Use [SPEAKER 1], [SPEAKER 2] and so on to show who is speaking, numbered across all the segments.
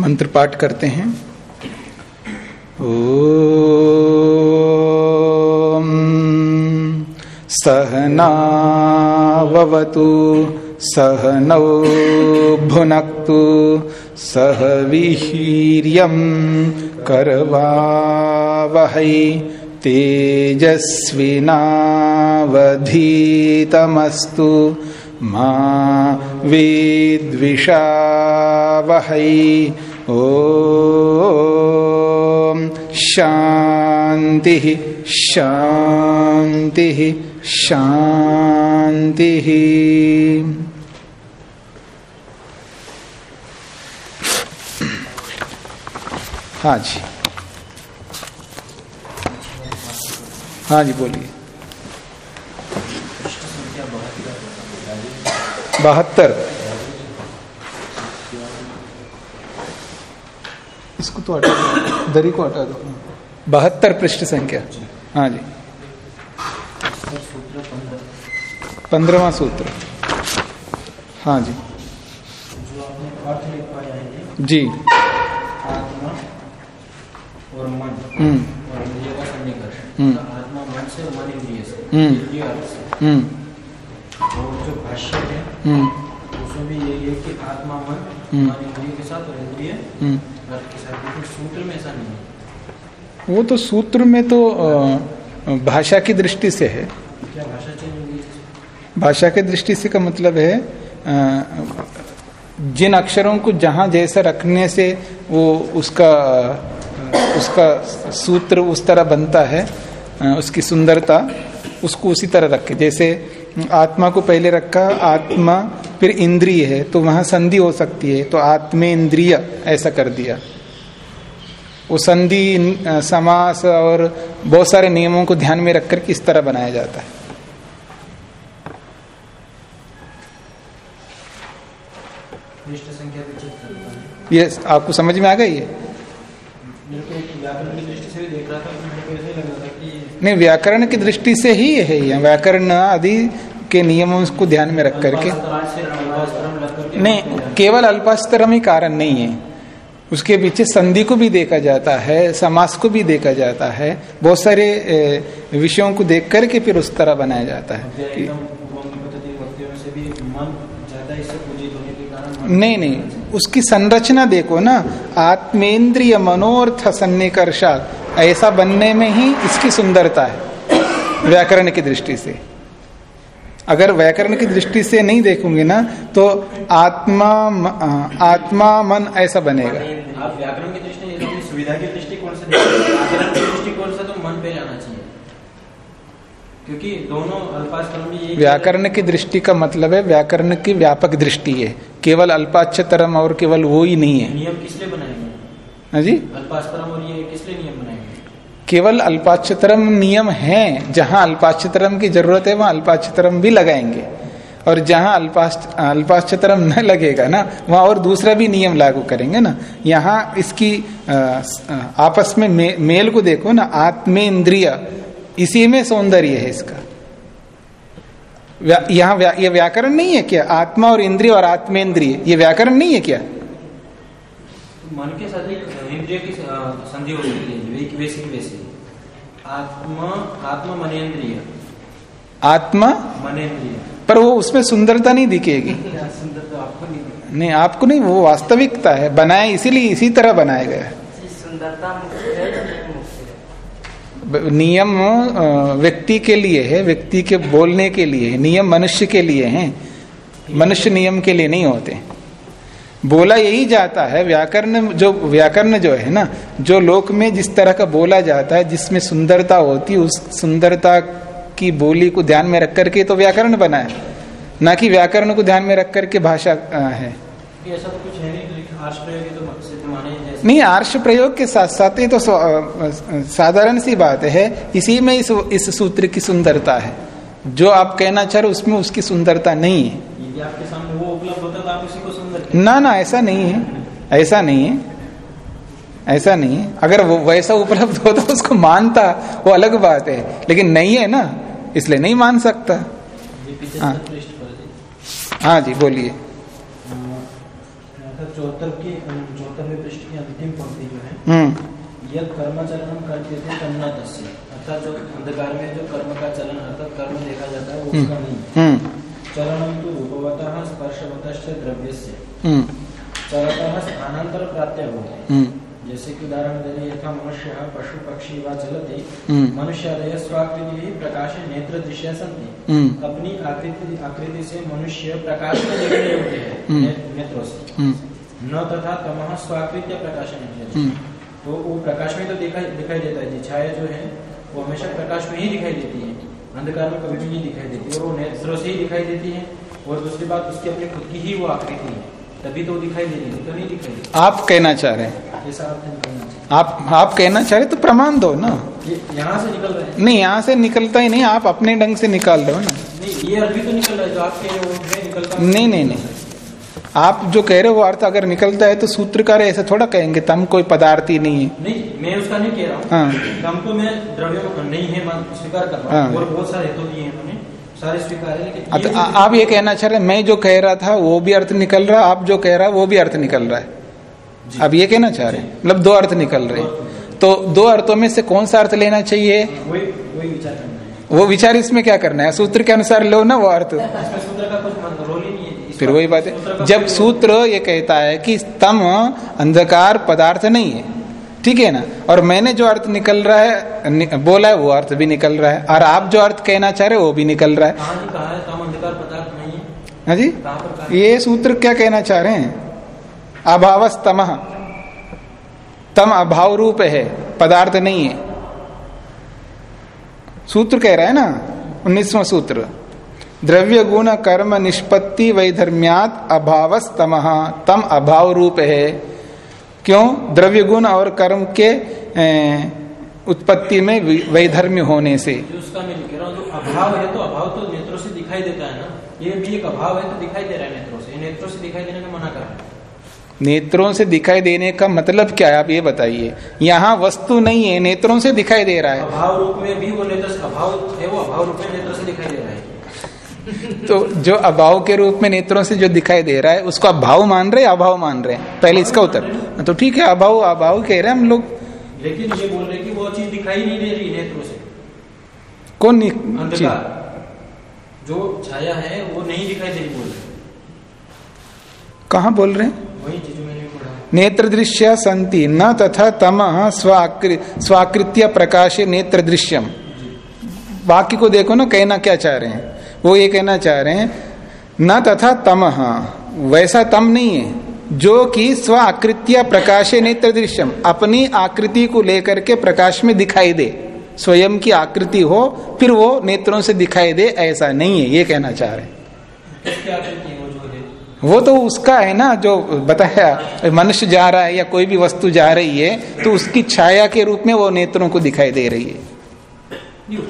[SPEAKER 1] मंत्र पाठ करते हैं। ओ सहनावतु सहनौ भुनक्तु सह वीर्यं करवावहै तेजस्विनावधीतमस्तु मा विद्विषावहै ओ शांति शांति शांति हाँ जी। हाँ जी बोलिए। बहत्तर। इसको तो हटा दो। दरी को हटा दो। बहत्तर पृष्ठ संख्या। हाँ जी। पंद्रवा सूत्र। हाँ जी। जी।
[SPEAKER 2] आत्मा और मन
[SPEAKER 1] हम्म।
[SPEAKER 2] और इंद्रिय का सन्निकर्ष
[SPEAKER 1] हम्म।
[SPEAKER 2] आत्मा मन से मन इंद्रिय से
[SPEAKER 1] हम्म। हम्म।
[SPEAKER 2] और जो भाष्य है
[SPEAKER 1] हम्म।
[SPEAKER 2] उसमें भी यही है कि आत्मा मन
[SPEAKER 1] हम्म।
[SPEAKER 2] मन इंद्रिय के साथ और इंद्रिय सूत्र में ऐसा नहीं है।
[SPEAKER 1] वो तो सूत्र में तो भाषा की दृष्टि से है।
[SPEAKER 2] भाषा
[SPEAKER 1] की दृष्टि से का मतलब है जिन अक्षरों को जहाँ जैसा रखने से वो उसका उसका सूत्र उस तरह बनता है उसकी सुंदरता उसको उसी तरह रखे। जैसे आत्मा को पहले रखा आत्मा फिर इंद्रिय है तो वहाँ संधि हो सकती है तो आत्मे इंद्रिय ऐसा कर दिया। वो संधि समास और बहुत सारे नियमों को ध्यान में रखकर किस तरह बनाया जाता है। ये आपको समझ में आ गई है?
[SPEAKER 2] तो
[SPEAKER 1] नहीं व्याकरण की दृष्टि से ही है व्याकरण आदि के नियमों को ध्यान में रख करके। नहीं केवल अल्पास्तरम ही कारण नहीं है। उसके पीछे संधि को भी देखा जाता है समास को भी देखा जाता है बहुत सारे विषयों को देख करके फिर उस तरह बनाया जाता है। कि- नहीं नहीं उसकी संरचना देखो ना आत्मेंद्रिय मनोर्थ सन्निकर्षात ऐसा बनने में ही इसकी सुंदरता है व्याकरण की दृष्टि से। अगर व्याकरण की दृष्टि से नहीं देखोगे ना तो आत्मा आत्मा मन ऐसा बनेगा।
[SPEAKER 2] आप व्याकरण की दृष्टि सुविधा की दृष्टिकोण से व्याकरण की दृष्टिकोण से तो मन पे जाना चाहिए। क्योंकि दोनों
[SPEAKER 1] व्याकरण की दृष्टि का मतलब है व्याकरण की व्यापक दृष्टि है। केवल अल्पाक्षतरम और केवल वो ही नहीं है।
[SPEAKER 2] नियम किस लिए बनाए
[SPEAKER 1] हाँ? जी?
[SPEAKER 2] अल्पास्तरम और ये किस लिए नियम बनाए गए
[SPEAKER 1] केवल अल्पाक्षतरम नियम है जहाँ अल्पाक्षतरम की ज़रूरत है वहाँ अल्पाक्षतरम भी लगाएँगे। और जहाँ अल्पाश्च अल्पाक्षतरम न लगेगा ना वहाँ और दूसरा भी नियम लागू करेंगे ना। यहाँ इसकी आपस में मे, मेल को देखो ना आत्मेंद्रिय। इसी में सौंदर्य है इसका। व्या, यहाँ व्या, ये व्याकरण नहीं है क्या? आत्मा और इंद्रिय और आत्मेंद्रिय ये व्याकरण नहीं है क्या?
[SPEAKER 2] मन के साथ इंद्रिय की संधि हो सकती है वैसे वैसे। आत्मा आत्मा मनेन्द्रिय।
[SPEAKER 1] आत्मा?
[SPEAKER 2] मनेन्द्रिय।
[SPEAKER 1] पर वो उसमें सुंदरता नहीं दिखेगी।
[SPEAKER 2] सुंदर तो आपको नहीं
[SPEAKER 1] नहीं आपको नहीं वो वास्तविकता है बनाया इसीलिए इसी तरह बनाया गया है।
[SPEAKER 3] सुंदरता
[SPEAKER 1] नियम व्यक्ति के लिए है व्यक्ति के बोलने के लिए है नियम मनुष्य के लिए हैं। मनुष्य नियम के लिए नहीं होते। बोला यही जाता है व्याकरण जो व्याकरण जो है ना जो लोक में जिस तरह का बोला जाता है जिसमें सुंदरता होती उस सुंदरता की बोली को ध्यान में रख करके तो व्याकरण बना है। ना कि व्याकरण को ध्यान में रख करके भाषा है।
[SPEAKER 2] ऐसा तो कुछ है नहीं आर्ष प्रयोग तो
[SPEAKER 1] नहीं आर्ष प्रयोग के साथ साथ ये तो साधारण सी बात है इसी में इस इस सूत्र की सुंदरता है। जो आप कहना चाह रहे हो उसमें उसकी सुंदरता नहीं है।
[SPEAKER 2] आपके सामने वो उपलब्ध होता तो आप उसी को सुंदर कहते।
[SPEAKER 1] ना ना ऐसा नहीं है। ऐसा नहीं है। ऐसा नहीं है। अगर वो वैसा उपलब्ध हो तो उसको मानता वो अलग बात है। लेकिन नहीं है ना इसलिए नहीं मान सकता। हाँ। हाँ जी बोलिए।
[SPEAKER 2] चौहत्तर की चौहत्तरवें पृष्ठ की अंतिम पंक्ति जो है
[SPEAKER 1] हम्म।
[SPEAKER 2] कर्माचरण अर्थात जो अंधकार में जो कर्म का चलन अर्थात कर्म देखा जाता है वो उसका नहीं चरणम तो रूपवतः स्पर्शवतश्च द्रव्यस्य।
[SPEAKER 1] हम्म।
[SPEAKER 2] चलतः स्थानांतर प्राप्त होते
[SPEAKER 1] हम्म।
[SPEAKER 2] जैसे कि उदाहरण देने यथा मनुष्य पशु पक्षी व चलते
[SPEAKER 1] हम्म।
[SPEAKER 2] मनुष्यादय स्वाकृति प्रकाश नेत्र दृश्य संति अपनी आकृति आकृति से मनुष्य प्रकाश को है। नेत्रों से। न तथा तमह स्वाकृत्य प्रकाश नहीं
[SPEAKER 1] हम्म।
[SPEAKER 2] तो वो प्रकाश में तो दिखाई दिखाई देता है छाया जो है वो हमेशा प्रकाश में ही दिखाई देती है। अंधकार में कभी भी नहीं दिखाई देती और वो नेत्रों से ही दिखाई देती है और दूसरी बात उसकी अपनी खुद की ही वो आकृति है। तभी तो दिखाई दे रही है तो नहीं दिखाई दे
[SPEAKER 1] आप कहना चाह रहे हैं?
[SPEAKER 2] ऐसा
[SPEAKER 1] आप आप कहना चाह रहे तो प्रमाण दो ना।
[SPEAKER 2] यहाँ से निकल रहे हैं?
[SPEAKER 1] नहीं यहाँ से निकलता ही नहीं आप अपने ढंग से निकाल रहे हो ना।
[SPEAKER 2] नहीं ये अभी तो निकल रहा है जो आप कह रहे हो वो निकलता
[SPEAKER 1] नहीं नहीं नहीं। आप जो कह रहे हो वो अर्थ अगर निकलता है तो सूत्रकार ऐसा थोड़ा कहेंगे तम कोई पदार्थ ही नहीं है।
[SPEAKER 2] नहीं मैं उसका नहीं कह रहा हूँ।
[SPEAKER 1] हाँ।
[SPEAKER 2] कम तो मैं द्रव्य नहीं है स्वीकार कर रहा
[SPEAKER 1] हाँ।
[SPEAKER 2] हूँ। और बहुत सारे हेतु दिए हैं उन्होंने सारे स्वीकार है लेकिन
[SPEAKER 1] आप ये कहना चाह रहे मैं जो कह रहा था वो भी अर्थ निकल रहा आप जो कह रहा है वो भी अर्थ निकल रहा है। आप ये कहना चाह रहे हैं? मतलब दो अर्थ निकल रहे तो दो अर्थों में से कौन सा अर्थ लेना चाहिए? वो विचार इसमें क्या करना है? सूत्र के अनुसार लो ना वो अर्थ। फिर वही बात है। जब सूत्र ये कहता है कि तम अंधकार पदार्थ नहीं है ठीक है ना? और मैंने जो अर्थ निकल रहा है नि, बोला है वो अर्थ भी निकल रहा है। और आप जो अर्थ कहना चाह रहे हो वो भी निकल रहा है।
[SPEAKER 2] है? तम अंधकार पदार्थ नहीं है।
[SPEAKER 1] हाँ जी? ये सूत्र क्या कहना चाह रहे हैं? अभावस तम तम अभाव रूप है पदार्थ नहीं है। सूत्र कह रहा है ना? उन्नीसवां सूत्र। द्रव्य गुण कर्म निष्पत्ति वैधर्म्यात अभावस तम तम अभाव रूप है। क्यों? द्रव्य गुण और कर्म के ए, उत्पत्ति में वैधर्म्य होने से।
[SPEAKER 2] उसका मैं कह रहा हूँ जो अभाव है तो अभाव तो नेत्रों से दिखाई देता है ना? ये भी एक अभाव है तो दिखाई दे रहा है नेत्रों से। नेत्रों से दिखाई देने का मना कर रहा है।
[SPEAKER 1] नेत्रों से दिखाई देने का मतलब क्या है? आप ये बताइए। यहाँ वस्तु नहीं है नेत्रों से दिखाई दे रहा है।
[SPEAKER 2] अभाव रूप में भी वो नेत्र अभाव है वो अभाव रूप में नेत्र से दिखाई दे रहा है।
[SPEAKER 1] तो जो अभाव के रूप में नेत्रों से जो दिखाई दे रहा है उसको आप भाव मान रहे हैं अभाव मान रहे हैं? पहले इसका उत्तर। तो ठीक है अभाव अभाव कह रहे हैं हम लोग।
[SPEAKER 2] लेकिन ये बोल रहे कि वो चीज़ दिखाई नहीं दे रही नेत्रों से।
[SPEAKER 1] कौन नि- चीज़
[SPEAKER 2] जो छाया है वो नहीं दिखाई दे रही बोल रहे
[SPEAKER 1] कहाँ बोल रहे हैं? नेत्र दृश्य संति न तथा तम स्वाकृ स्वाकृत्य प्रकाश नेत्र दृश्यम। वाक्य को देखो ना कहना क्या चाह रहे हैं? वो ये कहना चाह रहे हैं न तथा तम वैसा तम नहीं है जो कि स्व आकृत्य प्रकाशे नेत्र दृश्यम अपनी आकृति को लेकर के प्रकाश में दिखाई दे। स्वयं की आकृति हो फिर वो नेत्रों से दिखाई दे ऐसा नहीं है ये कहना चाह रहे
[SPEAKER 2] वो
[SPEAKER 1] तो उसका है ना जो बताया मनुष्य जा रहा है या कोई भी वस्तु जा रही है तो उसकी छाया के रूप में वो नेत्रों को दिखाई दे रही है।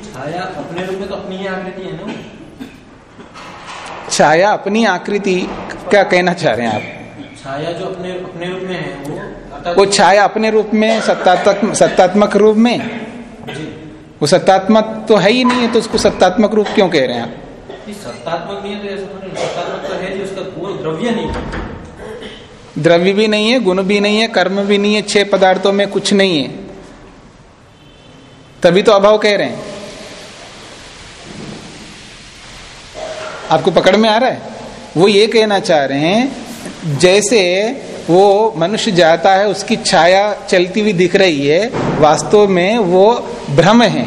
[SPEAKER 2] छाया अपने रूप में तो अपनी ही आकृति है।
[SPEAKER 1] छाया अपनी आकृति क्या कहना चाह रहे हैं आप?
[SPEAKER 2] छाया जो अपने अपने रूप में है वो
[SPEAKER 1] वो छाया अपने रूप में सत्तात्मक सत्तात्मक रूप में?
[SPEAKER 2] जी।
[SPEAKER 1] वो सत्तात्मक तो है ही नहीं है तो उसको सत्तात्मक रूप क्यों कह रहे हैं आप?
[SPEAKER 2] सत्तात्मक नहीं है तो। सत्तात्मक तो है उसका द्रव्य नहीं है।
[SPEAKER 1] द्रव्य भी नहीं है गुण भी नहीं है कर्म भी नहीं है छह पदार्थों में कुछ नहीं है। तभी तो अभाव कह रहे हैं। आपको पकड़ में आ रहा है? वो ये कहना चाह रहे हैं, जैसे वो मनुष्य जाता है, उसकी छाया चलती हुई दिख रही है, वास्तव में वो भ्रम है।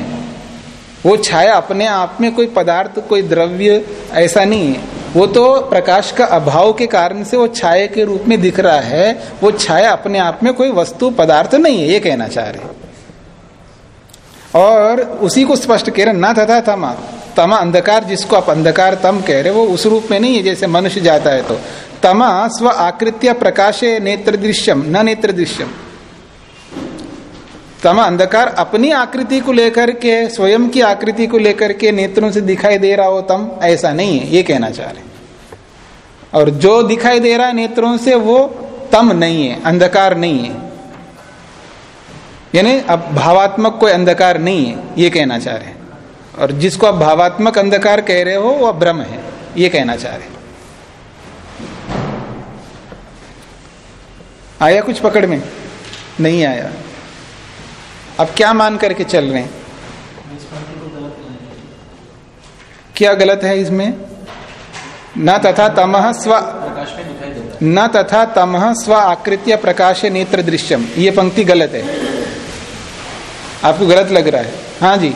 [SPEAKER 1] वो छाया अपने आप में कोई पदार्थ, कोई द्रव्य, ऐसा नहीं है। वो तो प्रकाश का अभाव के कारण से वो छाया के रूप में दिख रहा है। वो छाया अपने आप में कोई वस्तु, पदार्थ नहीं है, ये कहना चाह रहे और उसी को स्पष्ट कह रहे ना, तथा, तमा। तमा अंधकार जिसको आप अंधकार तम कह रहे वो उस रूप में नहीं है जैसे मनुष्य जाता है तो। तमा स्व आकृत्य प्रकाशे नेत्र दृश्यम, न नेत्र दृश्यम। तम अंधकार अपनी आकृति को लेकर के, स्वयं की आकृति को लेकर के नेत्रों से दिखाई दे रहा हो तम, ऐसा नहीं है, ये कहना चाह रहे और जो दिखाई दे रहा है नेत्रों से, वो तम नहीं है, अंधकार नहीं है। यानी अब भावात्मक कोई अंधकार नहीं है, ये कहना चाह रहे हैं। और जिसको आप भावात्मक अंधकार कह रहे हो वह भ्रम है। ये कहना चाह रहे आया कुछ पकड़ में? नहीं आया। अब क्या मान करके चल रहे हैं? क्या गलत है इसमें? न तथा तमह स्व न तथा तमह स्व आकृत्य प्रकाश नेत्र दृश्यम। ये पंक्ति गलत है। आपको गलत लग रहा है। हाँ जी।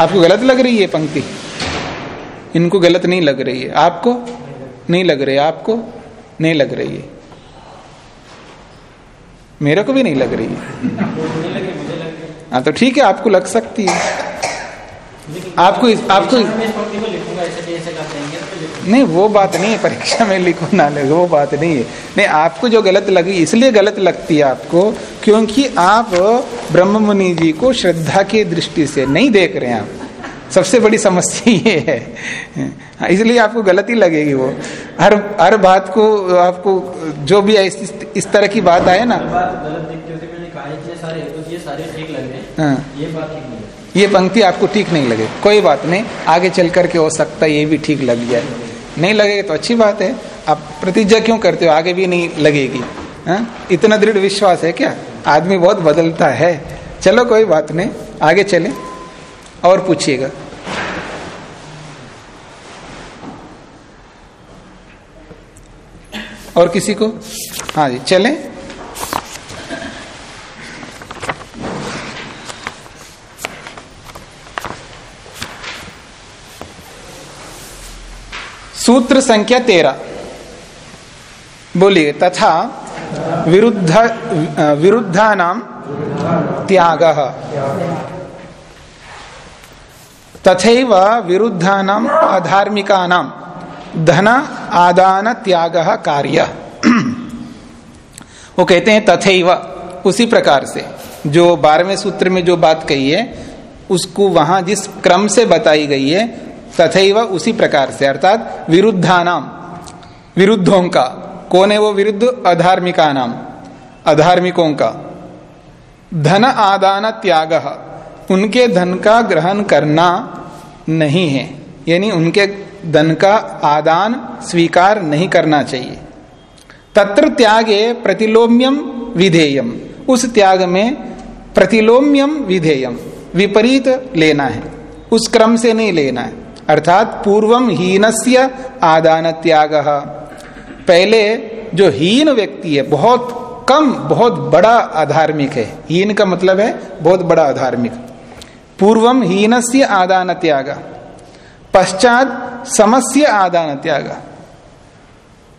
[SPEAKER 1] आपको गलत लग रही है पंक्ति? इनको गलत नहीं लग रही है। आपको नहीं लग रही आपको नहीं लग रही है। मेरे को भी नहीं लग रही है। हाँ तो ठीक है, आपको लग सकती है। आपको इस- आपको नहीं, वो बात नहीं है, परीक्षा में लिखो ना लिखो, वो बात नहीं है। नहीं, आपको जो गलत लगी, इसलिए गलत लगती है आपको क्योंकि आप ब्रह्म मुनि जी को श्रद्धा की दृष्टि से नहीं देख रहे हैं आप। सबसे बड़ी समस्या ये है। इसलिए आपको गलती लगेगी वो। हर हर बात को आपको जो भी इस, इस तरह की बात आए ना।
[SPEAKER 2] हर बात गलत दिखती होती मैंने कहा इतने सारे तो ये सारे ठीक लग रहे ये बात ठीक नहीं है।
[SPEAKER 1] ये पंक्ति आपको ठीक नहीं लगे। कोई बात नहीं आगे चल करके हो सकता है ये भी ठीक लग जाए नहीं लगेगा तो अच्छी बात है। आप प्रतिज्ञा क्यों करते हो? आगे भी नहीं लगेगी। हाँ? इतना दृढ़ विश्वास है क्या? आदमी बहुत बदलता है। चलो कोई बात नहीं, आगे चले और पूछिएगा। और किसी को? हाँ जी, चलें। सूत्र संख्या तेरह। बोलिए, तथा विरुद्ध विरुद्धा नाम त्याग। तथैव विरुद्धा नाम अधार्मिका नाम धन आदान त्याग कार्य। वो कहते हैं तथैव, उसी प्रकार से। जो बारहवें सूत्र में जो बात कही है, उसको वहाँ जिस क्रम से बताई गई है, तथैव उसी प्रकार से। अर्थात विरुद्धानाम विरुद्धों का कौन है वो विरुद्ध? अधार्मिका नाम अधार्मिकों का धन आदान त्याग। उनके धन का ग्रहण करना नहीं है। यानी उनके धन का आदान स्वीकार नहीं करना चाहिए। तत्र त्यागे प्रतिलोम्यम विधेयम उस त्याग में प्रतिलोम्यम विधेयम विपरीत लेना है। उस क्रम से नहीं लेना है। अर्थात पूर्वम हीनस्य आदान त्याग। पहले जो हीन व्यक्ति है, बहुत कम, बहुत बड़ा आधार्मिक है। हीन का मतलब है बहुत बड़ा आधार्मिक पूर्वम हीनस्य आदान त्याग, पश्चात समस्य आदान त्याग।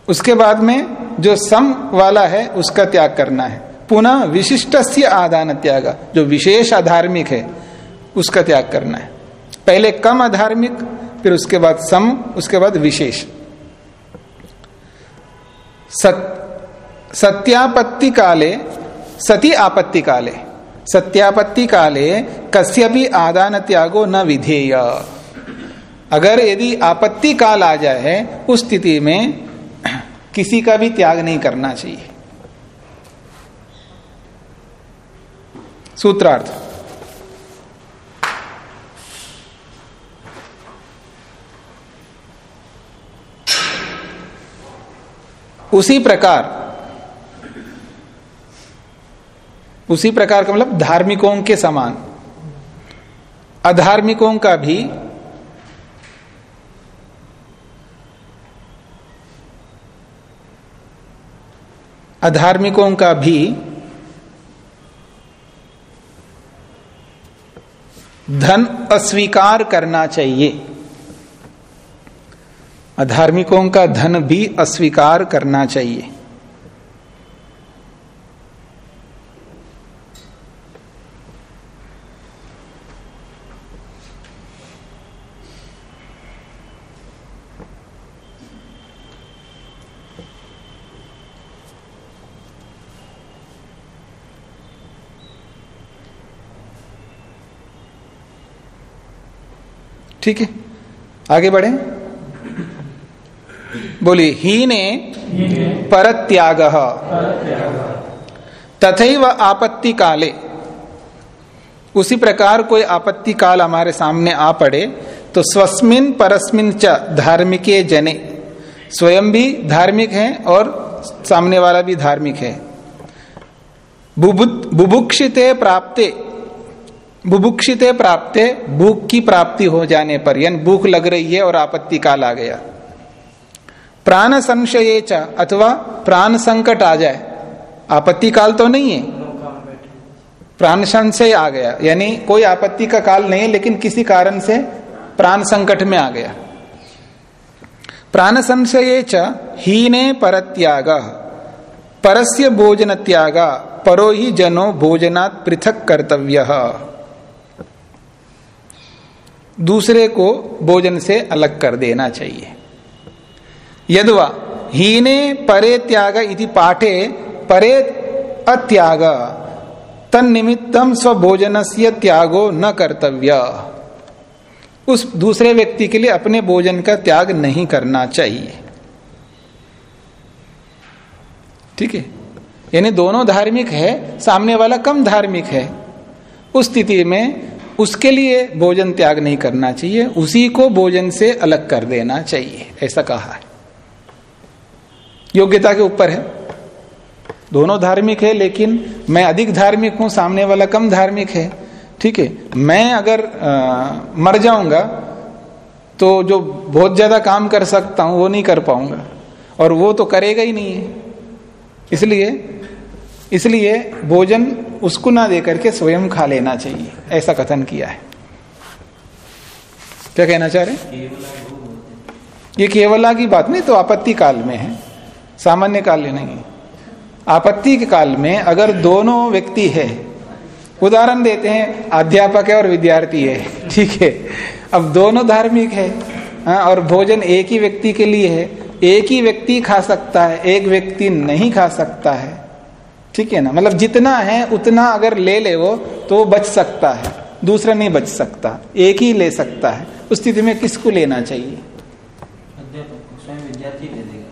[SPEAKER 1] उसके बाद में जो सम वाला है, उसका त्याग करना है। पुनः विशिष्ट से आदान त्याग, जो विशेष आधार्मिक है, उसका त्याग करना है। पहले कम अधार्मिक, फिर उसके बाद सम, उसके बाद विशेष। सत, सत्यापत्ति काले सती आपत्ति काले सत्यापत्ति काले कस्य भी आदान त्यागो न विधेय। अगर यदि आपत्ति काल आ जाए उस स्थिति में किसी का भी त्याग नहीं करना चाहिए। सूत्रार्थ। उसी प्रकार उसी प्रकार का मतलब धार्मिकों के समान। अधार्मिकों का भी अधार्मिकों का भी धन अस्वीकार करना चाहिए। अधार्मिकों का धन भी अस्वीकार करना चाहिए। ठीक है? आगे बढ़े। बोलिए हीने परत्याग। तथैव आपत्ति काले उसी प्रकार कोई आपत्ति काल हमारे सामने आ पड़े तो स्वस्मिन परस्मिन च धार्मिके जने। स्वयं भी धार्मिक हैं और सामने वाला भी धार्मिक है। बुभुक्षिते प्राप्ते बुभुक्षिते प्राप्ते, भूख की प्राप्ति हो जाने पर, यानी भूख लग रही है और आपत्ति काल आ गया। प्राण संशय अथवा प्राण संकट आ जाए। आपत्ति काल तो नहीं है। प्राण संशय आ गया। यानी कोई आपत्ति का काल नहीं है, लेकिन किसी कारण से प्राण संकट में आ गया। प्राण संशय हीने परत्याग। परस्य भोजन त्याग परो ही जनो भोजनात् पृथक कर्तव्य। दूसरे को भोजन से अलग कर देना चाहिए। यदवा, हीने परे त्याग इति पाठे, परे अत्याग। तन्निमित्तम स्वभोजन से त्यागो न कर्तव्य। उस दूसरे व्यक्ति के लिए अपने भोजन का त्याग नहीं करना चाहिए। ठीक है? यानी दोनों धार्मिक है, सामने वाला कम धार्मिक है। उस स्थिति में उसके लिए भोजन त्याग नहीं करना चाहिए, उसी को भोजन से अलग कर देना चाहिए, ऐसा कहा है। योग्यता के ऊपर है। दोनों धार्मिक है लेकिन मैं अधिक धार्मिक हूँ सामने वाला कम धार्मिक है। ठीक है? मैं अगर आ, मर जाऊँगा तो जो बहुत ज़्यादा काम कर सकता हूँ वो नहीं कर पाऊँगा। और वो तो करेगा ही नहीं है। इसलिए इसलिए भोजन उसको ना दे करके स्वयं खा लेना चाहिए। ऐसा कथन किया है। क्या कहना चाह रहे ये केवला की बात नहीं तो आपत्ति काल में है। सामान्य काल नहीं आपत्ति के काल में अगर दोनों व्यक्ति है उदाहरण देते हैं अध्यापक है और विद्यार्थी है ठीक है। अब दोनों धार्मिक है हाँ, और भोजन एक ही व्यक्ति के लिए है एक ही व्यक्ति खा सकता है एक व्यक्ति नहीं खा सकता है ठीक है ना? मतलब जितना है उतना अगर ले ले वो तो वो बच सकता है दूसरा नहीं बच सकता एक ही ले सकता है। उस स्थिति में किसको लेना चाहिए
[SPEAKER 2] स्वयं विद्यार्थी दे देगा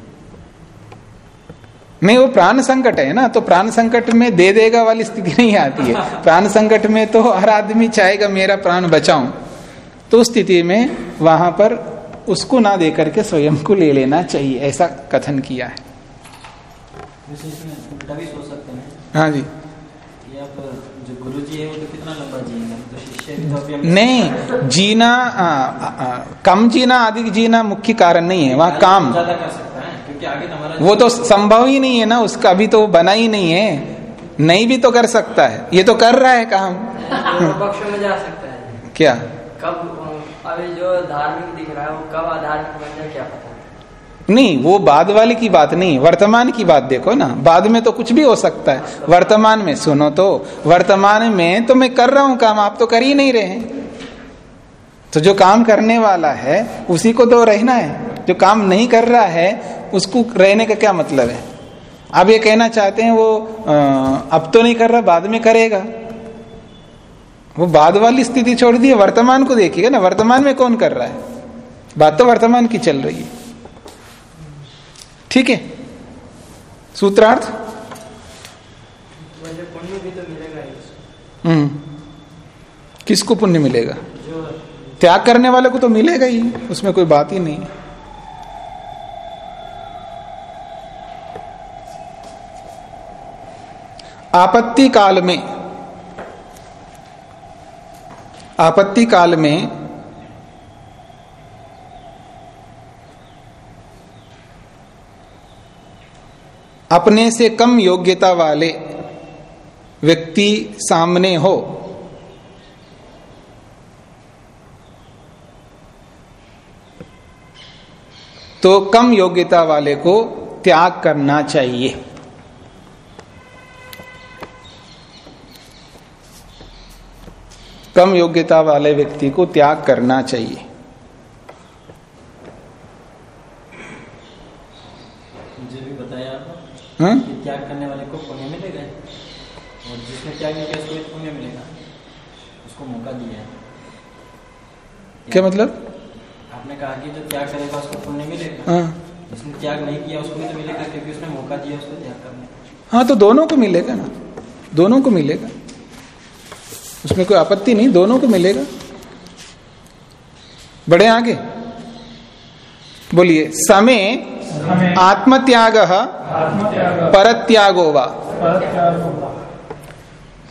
[SPEAKER 1] नहीं वो प्राण संकट है ना तो प्राण संकट में दे देगा वाली स्थिति नहीं आती है। प्राण संकट में तो हर आदमी चाहेगा मेरा प्राण बचाऊं। तो उस स्थिति में वहाँ पर उसको ना दे करके स्वयं को ले लेना चाहिए ऐसा कथन किया है।
[SPEAKER 2] हैं।
[SPEAKER 1] जी।
[SPEAKER 2] गुरु जी है वो तो कितना लंबा जिएँगे? तो शिष्य तो
[SPEAKER 1] नहीं जीना आ, आ, आ, कम जीना अधिक जीना मुख्य कारण नहीं है वहाँ काम। वो तो संभव ही नहीं है ना उसका अभी तो बना ही नहीं है। नहीं भी तो कर सकता है। ये तो कर रहा है काम।
[SPEAKER 3] पक्षों में जा सकता है।
[SPEAKER 1] क्या?
[SPEAKER 3] कब अभी जो धार्मिक दिख रहा है वो कब अधार्मिक बन जाए क्या पता?
[SPEAKER 1] नहीं वो बाद वाले की बात नहीं वर्तमान की बात देखो ना। बाद में तो कुछ भी हो सकता है। वर्तमान में सुनो तो वर्तमान में तो मैं कर रहा हूँ काम आप तो कर ही नहीं रहे हैं। तो जो काम करने वाला है उसी को तो रहना है। जो काम नहीं कर रहा है उसको रहने का क्या मतलब है? आप ये कहना चाहते हैं वो अ, अब तो नहीं कर रहा बाद में करेगा। वो बाद वाली स्थिति छोड़ दी वर्तमान को देखिएगा ना वर्तमान में कौन कर रहा है? बात तो वर्तमान की चल रही है। ठीक है? सूत्रार्थ?
[SPEAKER 3] तो मिलेगा
[SPEAKER 1] हम्म। किसको पुण्य मिलेगा? त्याग करने वाले को तो मिलेगा ही उसमें कोई बात ही नहीं है। आपत्ति काल में, आपत्ति काल में अपने से कम योग्यता वाले व्यक्ति सामने हो। तो कम योग्यता वाले को त्याग करना चाहिए। कम योग्यता वाले व्यक्ति को त्याग करना चाहिए।
[SPEAKER 2] मुझे भी बताया
[SPEAKER 1] हाँ?
[SPEAKER 2] कि त्याग करने वाले को पुण्य मिलेगा। और जिसने त्याग किया उसको पुण्य मिलेगा। उसको मौका दिया
[SPEAKER 1] क्या मतलब?
[SPEAKER 2] आपने कहा कि जो त्याग करेगा उसको पुण्य मिलेगा।
[SPEAKER 1] हाँ।
[SPEAKER 2] जिसने त्याग नहीं किया उसको भी तो मिलेगा क्योंकि उसने मौका दिया उसको त्याग करने।
[SPEAKER 1] हाँ तो दोनों को मिलेगा ना। दोनों को मिलेगा। उसमें कोई आपत्ति नहीं, दोनों को मिलेगा। बड़े आगे। बोलिए समय आत्मत्याग परत्यागो वा।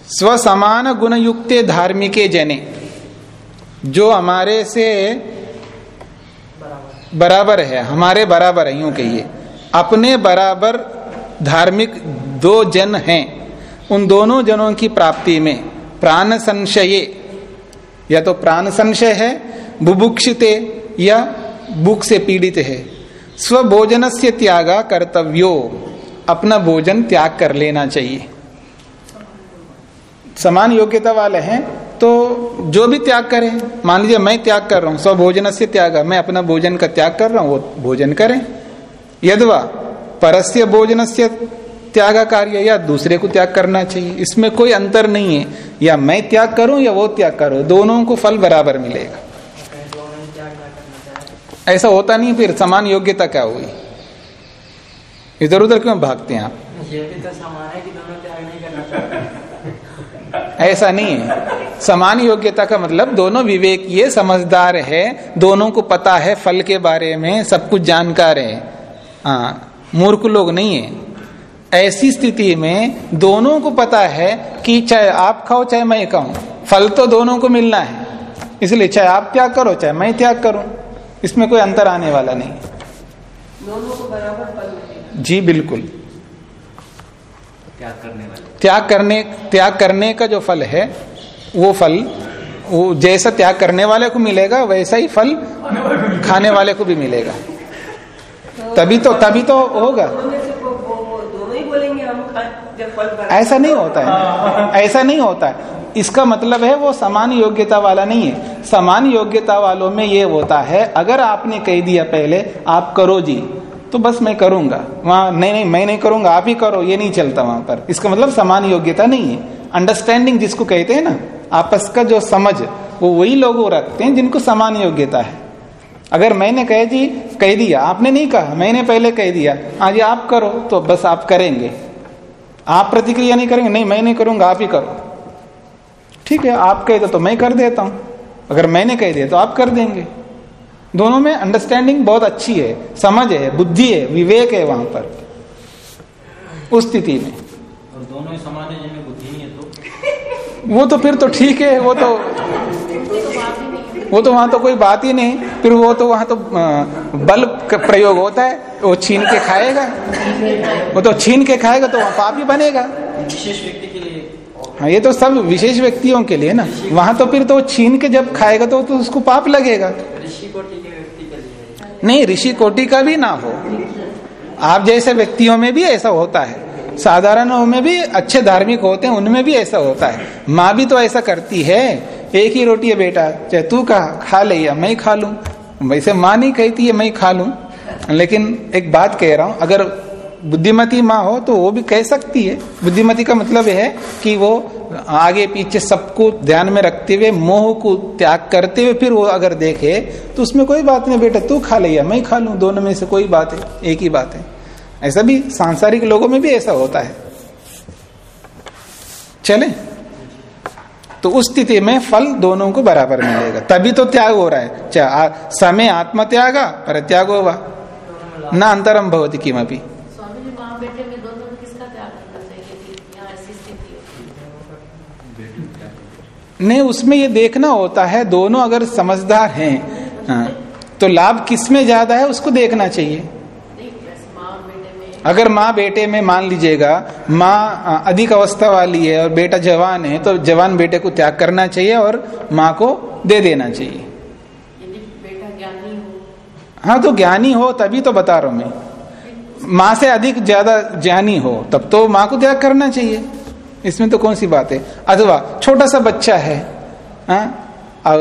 [SPEAKER 1] स्व समान गुण युक्ते धार्मिके जने, जो हमारे से बराबर है, हमारे बराबर है, यूँ कहिए। अपने बराबर धार्मिक दो जन हैं, उन दोनों जनों की प्राप्ति में प्राण संशय या तो प्राण संशय है, बुभुक्षिते, या भूख से पीड़ित है। स्व भोजन से त्यागा कर्तव्यो, अपना भोजन त्याग कर लेना चाहिए। समान योग्यता वाले हैं तो जो भी त्याग करें, मान लीजिए मैं त्याग कर रहा हूँ स्व भोजन से त्याग, मैं अपना भोजन का त्याग कर रहा हूँ, वो भोजन करें। यदवा, परस्य भोजन से त्याग कार्य या दूसरे को त्याग करना चाहिए। इसमें कोई अंतर नहीं है। या मैं त्याग करूँ या वो त्याग करूँ। दोनों को फल बराबर मिलेगा। ऐसा होता नहीं फिर समान योग्यता क्या हुई? इधर उधर क्यों भागते हैं आप?
[SPEAKER 3] ये भी तो समान है कि दोनों त्याग नहीं करना
[SPEAKER 1] ऐसा नहीं है। समान योग्यता का मतलब दोनों विवेक ये समझदार है दोनों को पता है फल के बारे में सब कुछ जानकार है। हाँ मूर्ख लोग नहीं है। ऐसी स्थिति में दोनों को पता है कि चाहे आप खाओ चाहे मैं खाऊं। फल तो दोनों को मिलना है। इसलिए चाहे आप त्याग करो चाहे मैं त्याग करूँ इसमें कोई अंतर आने वाला नहीं।
[SPEAKER 3] दोनों को बराबर फल
[SPEAKER 1] जी बिल्कुल।
[SPEAKER 2] त्याग करने वाले।
[SPEAKER 1] त्याग करने त्याग करने का जो फल है वो फल वो जैसा त्याग करने वाले को मिलेगा वैसा ही फल खाने वाले को भी मिलेगा। तभी तो तभी तो होगा
[SPEAKER 3] दोनों में से वो- वो- वो दोनों ही बोलेंगे हम खा- जब फल बराबर
[SPEAKER 1] ऐसा नहीं होता है। ऐसा नहीं होता है। इसका मतलब है वो समान योग्यता वाला नहीं है। समान योग्यता वालों में ये होता है अगर आपने कह दिया पहले आप करो जी। तो बस मैं करूँगा। वहाँ नहीं नहीं मैं नहीं करूँगा आप ही करो ये नहीं चलता वहाँ पर। इसका मतलब समान योग्यता नहीं है। अंडरस्टैंडिंग जिसको कहते हैं ना आपस का जो समझ वो वही लोग रखते हैं जिनको समान योग्यता है। अगर मैंने कह जी कह दिया आपने नहीं कहा मैंने पहले कह दिया आज आप करो तो बस आप करेंगे। आप प्रतिक्रिया नहीं करेंगे नहीं मैं नहीं करूँगा आप ही करो। ठीक है आप कह दो तो मैं कर देता हूँ। अगर मैंने कह दिया तो आप कर देंगे। दोनों में अंडरस्टैंडिंग बहुत अच्छी है समझ है बुद्धि है विवेक है वहाँ पर उस स्थिति में।
[SPEAKER 2] और दोनों ही समान है जिनमें बुद्धि नहीं है तो?
[SPEAKER 1] वो तो फिर तो ठीक है वो तो वो तो वहाँ तो कोई बात ही नहीं। फिर वो तो वहाँ तो बल का प्रयोग होता है वो छीन के खाएगा। वो तो छीन के खाएगा तो वहाँ पाप ही बनेगा।
[SPEAKER 2] विशेष व्यक्ति के लिए
[SPEAKER 1] हाँ ये तो सब विशेष व्यक्तियों के लिए ना। वहाँ तो फिर तो छीन के जब खाएगा तो, तो उसको पाप लगेगा।
[SPEAKER 3] ऋषि कोटि के व्यक्ति के लिए?
[SPEAKER 1] नहीं ऋषि कोटि का भी ना हो। आप जैसे व्यक्तियों में भी ऐसा होता है। साधारणों में भी अच्छे धार्मिक होते हैं उनमें भी ऐसा होता है। माँ भी तो ऐसा करती है। एक ही रोटी है बेटा, चाहे तू कहा, खा ले या मैं खा लू। वैसे माँ नहीं कहती है मैं खा लू। लेकिन एक बात कह रहा हूँ, अगर बुद्धिमती माँ हो तो वो भी कह सकती है। बुद्धिमती का मतलब है कि वो आगे पीछे सबको ध्यान में रखते हुए, मोह को त्याग करते हुए फिर वो अगर देखे तो उसमें कोई बात नहीं बेटा, तू खा ले या मैं खा लू। दोनों में से कोई बात है, एक ही बात है। ऐसा भी सांसारिक लोगों में भी ऐसा होता है। चले? तो उस स्थिति में फल दोनों को बराबर मिलेगा। तभी तो त्याग हो रहा है। चाहे समय आत्म त्यागा पर त्याग होगा न अंतरम भवती किमपि। नहीं उसमें ये देखना होता है दोनों अगर समझदार हैं हाँ, तो लाभ किसमें ज़्यादा है उसको देखना चाहिए
[SPEAKER 4] नहीं वैसे माँ और बेटे में
[SPEAKER 1] अगर माँ बेटे में मान लीजिएगा माँ अधिक अवस्था वाली है और बेटा जवान है तो जवान बेटे को त्याग करना चाहिए और माँ को दे देना चाहिए।
[SPEAKER 4] बेटा ज्ञानी हो।
[SPEAKER 1] हाँ तो ज्ञानी हो तभी तो बता रहा हूँ मैं। माँ से अधिक ज़्यादा ज्ञानी हो तब तो माँ को त्याग करना चाहिए। इसमें तो कौन सी बात है? अथवा छोटा सा बच्चा है हाँ?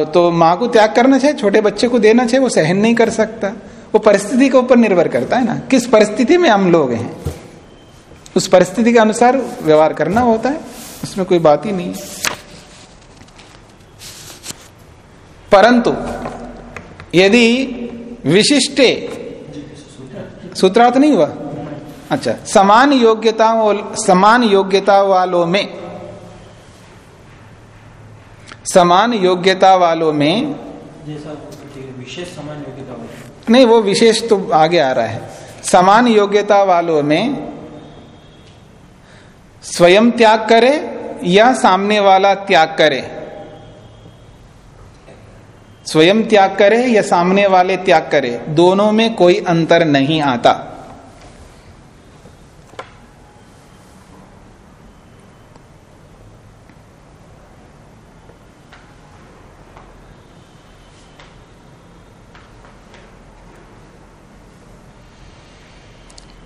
[SPEAKER 1] तो माँ को त्याग करना चाहिए छोटे बच्चे को देना चाहिए वो सहन नहीं कर सकता। वो परिस्थिति के ऊपर निर्भर करता है ना। किस परिस्थिति में हम लोग हैं? उस परिस्थिति के अनुसार व्यवहार करना होता है। उसमें कोई बात ही नहीं परंतु, यदि विशिष्टे, सूत्रार्थ नहीं हुआ? अच्छा समान योग्यता समान योग्यता वालों में, समान योग्यता वालों में
[SPEAKER 2] विशेष समान योग्यता
[SPEAKER 1] नहीं, वो विशेष तो आगे आ रहा है। समान योग्यता वालों में स्वयं त्याग करे या सामने वाला त्याग करे? स्वयं त्याग करे या सामने वाले त्याग करे? दोनों में कोई अंतर नहीं आता।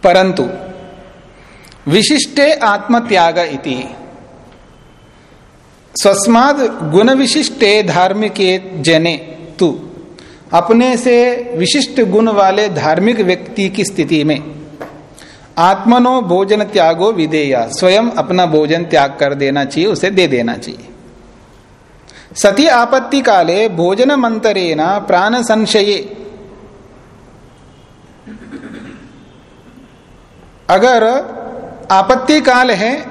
[SPEAKER 1] परंतु विशिष्टे आत्मत्याग इति। स्वस्माद गुण विशिष्टे धार्मिक जने तु। अपने से विशिष्ट गुण वाले धार्मिक व्यक्ति की स्थिति में आत्मनो भोजन त्यागो विदेया स्वयं अपना भोजन त्याग कर देना चाहिए, उसे दे देना चाहिए। सती आपत्ति काले भोजन मंत्रेण प्राण संशये। अगर आपत्ति काल है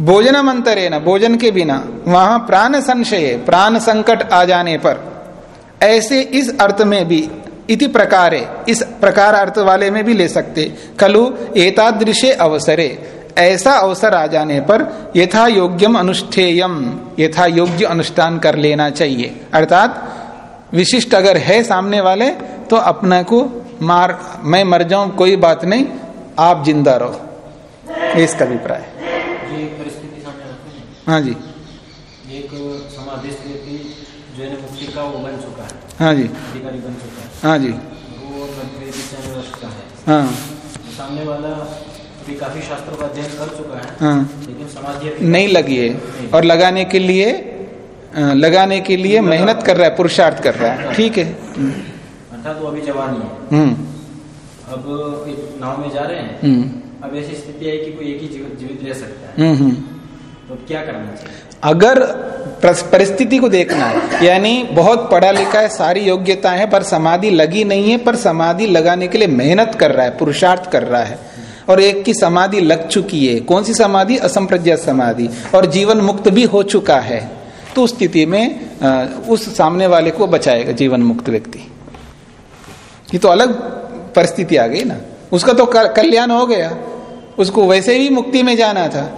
[SPEAKER 1] भोजन मंत्रे न भोजन के बिना, वहाँ प्राण संशय, प्राण संकट आ जाने पर, ऐसे इस अर्थ में भी, इति प्रकार, इस प्रकार अर्थ वाले में भी ले सकते। खलु, एतादृशे अवसरे, ऐसा अवसर आ जाने पर यथा योग्यम अनुष्ठेयम, यथा योग्य अनुष्ठान कर लेना चाहिए। अर्थात, विशिष्ट अगर है सामने वाले तो अपने को मार, मैं मर जाऊँ, कोई बात नहीं आप ज़िंदा रहो। ये इसका अभिप्राय।
[SPEAKER 2] हैं।
[SPEAKER 1] हाँ जी।
[SPEAKER 2] एक समाधि जो है मुक्ति का वो बन चुका है।
[SPEAKER 1] हाँ जी।
[SPEAKER 2] अधिकारी बन चुका है।
[SPEAKER 1] हाँ जी।
[SPEAKER 2] वो है।
[SPEAKER 1] हाँ।
[SPEAKER 2] सामने वाला अभी काफ़ी शास्त्रों का अध्ययन कर चुका है।
[SPEAKER 1] हाँ।
[SPEAKER 2] लेकिन समाधि
[SPEAKER 1] नहीं लगी है। और लगाने के लिए लगाने के लिए मेहनत कर रहा है पुरुषार्थ कर रहा है। ठीक है।
[SPEAKER 2] अर्थात वो अभी जवान है।
[SPEAKER 1] हम्म।
[SPEAKER 2] अब नाव में जा रहे हैं।
[SPEAKER 1] हम्म।
[SPEAKER 2] अब ऐसी स्थिति है कि कोई एक ही जीवित रह सकता है।
[SPEAKER 1] हम्म हम्म।
[SPEAKER 2] तो क्या करना चाहिए?
[SPEAKER 1] अगर परिस्थिति को देखना है यानी बहुत पढ़ा लिखा है सारी योग्यता है पर समाधि लगी नहीं है पर समाधि लगाने के लिए मेहनत कर रहा है पुरुषार्थ कर रहा है। और एक की समाधि लग चुकी है। कौन सी समाधि? असंप्रज्ञा समाधि। और जीवन मुक्त भी हो चुका है। तो उस स्थिति में उस सामने वाले को बचाएगा जीवन मुक्त व्यक्ति। ये तो अलग परिस्थिति आ गई ना। उसका तो कल्याण हो गया। उसको वैसे ही मुक्ति में जाना था।
[SPEAKER 5] तो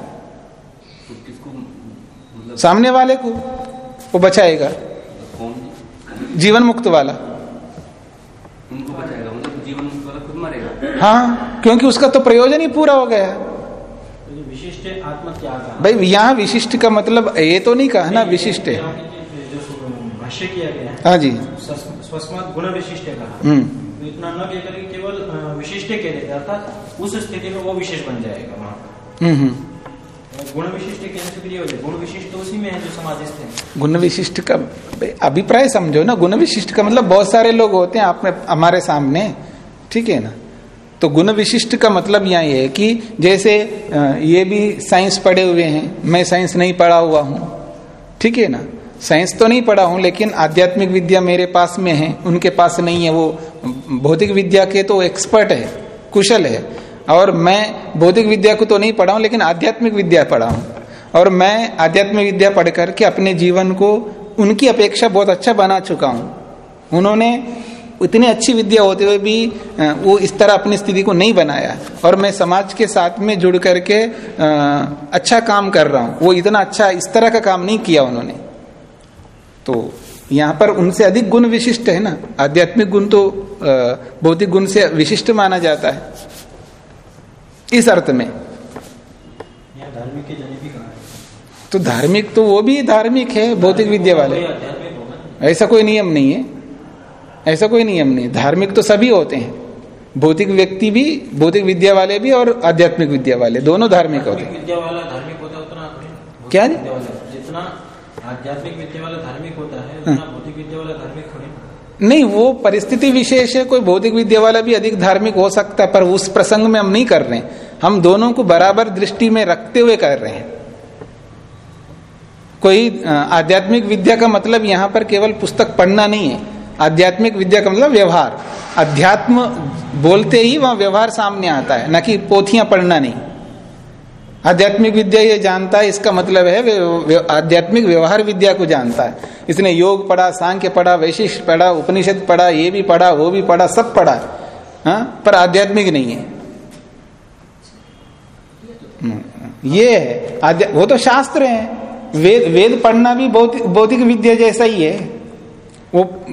[SPEAKER 5] मतलब
[SPEAKER 1] सामने वाले को वो बचाएगा। जीवन मुक्त वाला।
[SPEAKER 5] उनको बचाएगा मतलब जीवन मुक्त वाला खुद मरेगा।
[SPEAKER 1] हाँ क्योंकि उसका तो प्रयोजन ही पूरा हो गया।
[SPEAKER 2] तो विशिष्ट आत्मत्याग
[SPEAKER 1] भाई यहाँ विशिष्ट का मतलब ये तो नहीं कहा ना विशिष्ट है।
[SPEAKER 2] किया गया हाँ
[SPEAKER 1] जी।
[SPEAKER 2] गुण विशिष्ट कहा।
[SPEAKER 1] हम्म।
[SPEAKER 2] तो इतना न कहकर केवल विशिष्ट कह देते अर्थात उस स्थिति में वो विशेष बन जाएगा वहाँ।
[SPEAKER 1] हम्म हम्म।
[SPEAKER 2] गुण विशिष्ट कहने से भी हो जाए। गुण विशिष्ट तो उसी में है जो समाधिस्थ है।
[SPEAKER 1] गुण विशिष्ट का अभिप्राय समझो ना। गुण विशिष्ट का मतलब बहुत सारे लोग होते हैं आप में हमारे सामने। ठीक है ना? तो गुण विशिष्ट का मतलब यहाँ ये है कि जैसे ये भी साइंस पढ़े हुए हैं मैं साइंस नहीं पढ़ा हुआ हूँ। ठीक है ना? साइंस तो नहीं पढ़ा हूँ, लेकिन आध्यात्मिक विद्या मेरे पास में है, उनके पास नहीं है, वो भौतिक विद्या के तो एक्सपर्ट है, कुशल है। और मैं भौतिक विद्या को तो नहीं पढ़ा हूँ, लेकिन आध्यात्मिक विद्या पढ़ा हूँ। और मैं आध्यात्मिक विद्या पढ़ करके अपने जीवन को उनकी अपेक्षा बहुत अच्छा बना चुका हूँ। उन्होंने इतनी अच्छी विद्या होते हुए भी वो इस तरह अपनी स्थिति को नहीं बनाया। और मैं समाज के साथ में जुड़ करके अच्छा काम कर रहा हूँ। वो इतना अच्छा इस तरह का काम नहीं किया उन्होंने। तो यहाँ पर उनसे अधिक गुण विशिष्ट है ना? आध्यात्मिक गुण तो भौतिक गुण से विशिष्ट माना जाता है। इस अर्थ में।
[SPEAKER 2] धार्मिक के जने भी है?
[SPEAKER 1] तो धार्मिक तो वो भी धार्मिक है भौतिक विद्या वाले। ऐसा कोई नियम नहीं है। ऐसा कोई नियम नहीं। है धार्मिक तो सभी होते हैं। भौतिक व्यक्ति भी भौतिक विद्या वाले भी और आध्यात्मिक विद्या वाले दोनों धार्मिक होते हैं। क्या जी?
[SPEAKER 2] जितना आध्यात्मिक विद्या वाला धार्मिक होता है, उतना भौतिक विद्या वाला धार्मिक
[SPEAKER 1] नहीं, वो परिस्थिति विशेष है, कोई भौतिक विद्या वाला भी अधिक धार्मिक हो सकता है, पर उस प्रसंग में हम नहीं कर रहे हैं। हम दोनों को बराबर दृष्टि में रखते हुए कर रहे हैं। कोई आध्यात्मिक विद्या का मतलब यहाँ पर केवल पुस्तक पढ़ना नहीं है। आध्यात्मिक विद्या का मतलब व्यवहार। अध्यात्म बोलते ही वहाँ व्यवहार सामने आता है, न कि पोथियाँ पढ़ना नहीं। आध्यात्मिक विद्या ये जानता है, इसका मतलब है वे- वे- आध्यात्मिक व्यवहार विद्या को जानता है। इसने योग पढ़ा, सांख्य पढ़ा, वैशिष्ट पढ़ा, उपनिषद पढ़ा, ये भी पढ़ा, वो भी पढ़ा, सब पढ़ा हाँ? पर आध्यात्मिक नहीं है। ये है। वो तो शास्त्र है। वेद वेद पढ़ना भी बौद्धिक विद्या जैसा ही है। वो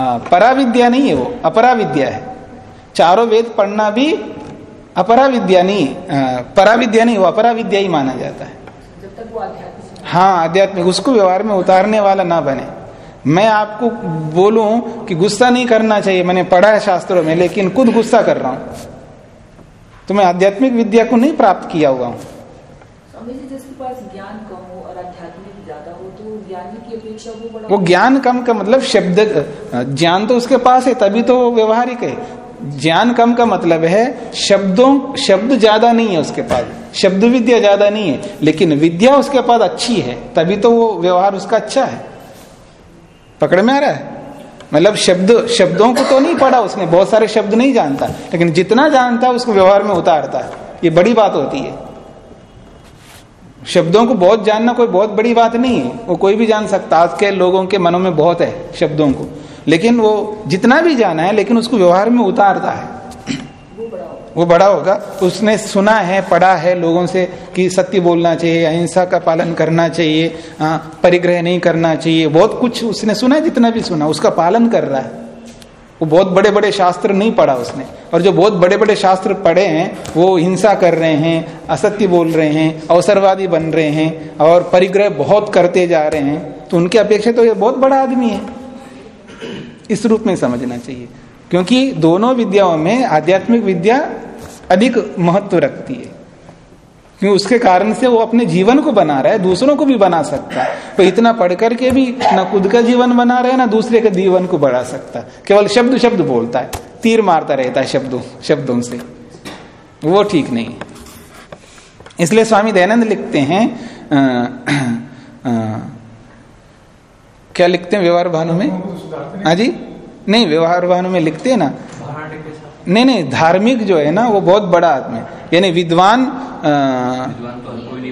[SPEAKER 1] परा विद्या नहीं है वो अपरा विद्या है। चारों वेद पढ़ना भी अपरा विद्या नहीं परा विद्या नहीं वो अपरा विद्या ही माना जाता है।
[SPEAKER 6] जब तक वो
[SPEAKER 1] हाँ आध्यात्मिक उसको व्यवहार में उतारने वाला ना बने। मैं आपको बोलूँ कि गुस्सा नहीं करना चाहिए मैंने पढ़ा है शास्त्रों में लेकिन खुद गुस्सा कर रहा हूँ। तो मैं आध्यात्मिक विद्या को नहीं प्राप्त किया हुआ हूँ।
[SPEAKER 6] तो वो
[SPEAKER 1] वो ज्ञान कम का मतलब शब्द ज्ञान तो उसके पास है तभी तो व्यवहारिक है। ज्ञान कम का मतलब है, शब्दों, शब्द ज़्यादा नहीं है उसके पास। शब्द विद्या ज़्यादा नहीं है, लेकिन विद्या उसके पास अच्छी है, तभी तो वो व्यवहार उसका अच्छा है। पकड़ में आ रहा है? मतलब शब्द, शब्दों को तो नहीं पढ़ा उसने, बहुत सारे शब्द नहीं जानता, लेकिन जितना जानता है, उसको व्यवहार में उतारता है। ये बड़ी बात होती है। शब्दों को बहुत जानना कोई बहुत बड़ी बात नहीं है, वो कोई भी जान सकता, आज के लोगों के मनों में बहुत है शब्दों को। लेकिन वो जितना भी जाना है, लेकिन उसको व्यवहार में उतारता है। वो बड़ा होगा। उसने सुना है, पढ़ा है लोगों से कि सत्य बोलना चाहिए, अहिंसा का पालन करना चाहिए परिग्रह नहीं करना चाहिए। बहुत कुछ उसने सुना है, जितना भी सुना, उसका पालन कर रहा है। वो बहुत बड़े बड़े शास्त्र नहीं पढ़ा उसने। और जो बहुत बड़े बड़े शास्त्र पढ़े हैं, वो हिंसा कर रहे हैं, असत्य बोल रहे हैं, अवसरवादी बन रहे हैं, और परिग्रह बहुत करते जा रहे हैं तो उनके अपेक्षा तो ये बहुत बड़ा आदमी है। इस रूप में समझना चाहिए। क्योंकि दोनों विद्याओं में आध्यात्मिक विद्या अधिक महत्व रखती है। क्योंकि उसके कारण से वो अपने जीवन को बना रहा है दूसरों को भी बना सकता है। तो इतना पढ़ करके भी ना खुद का जीवन बना रहा है ना दूसरे के जीवन को बढ़ा सकता है। केवल शब्द शब्द बोलता है तीर मारता रहता है शब्दों शब्दों से। वो ठीक नहीं इसलिए स्वामी दयानंद लिखते हैं आ, आ, आ, क्या लिखते हैं? व्यवहार भानु में? हाँ जी। नहीं व्यवहार भानु में लिखते हैं ना। नहीं नहीं धार्मिक जो है ना वो बहुत बड़ा आदमी यानी विद्वान
[SPEAKER 5] विद्वान तो बन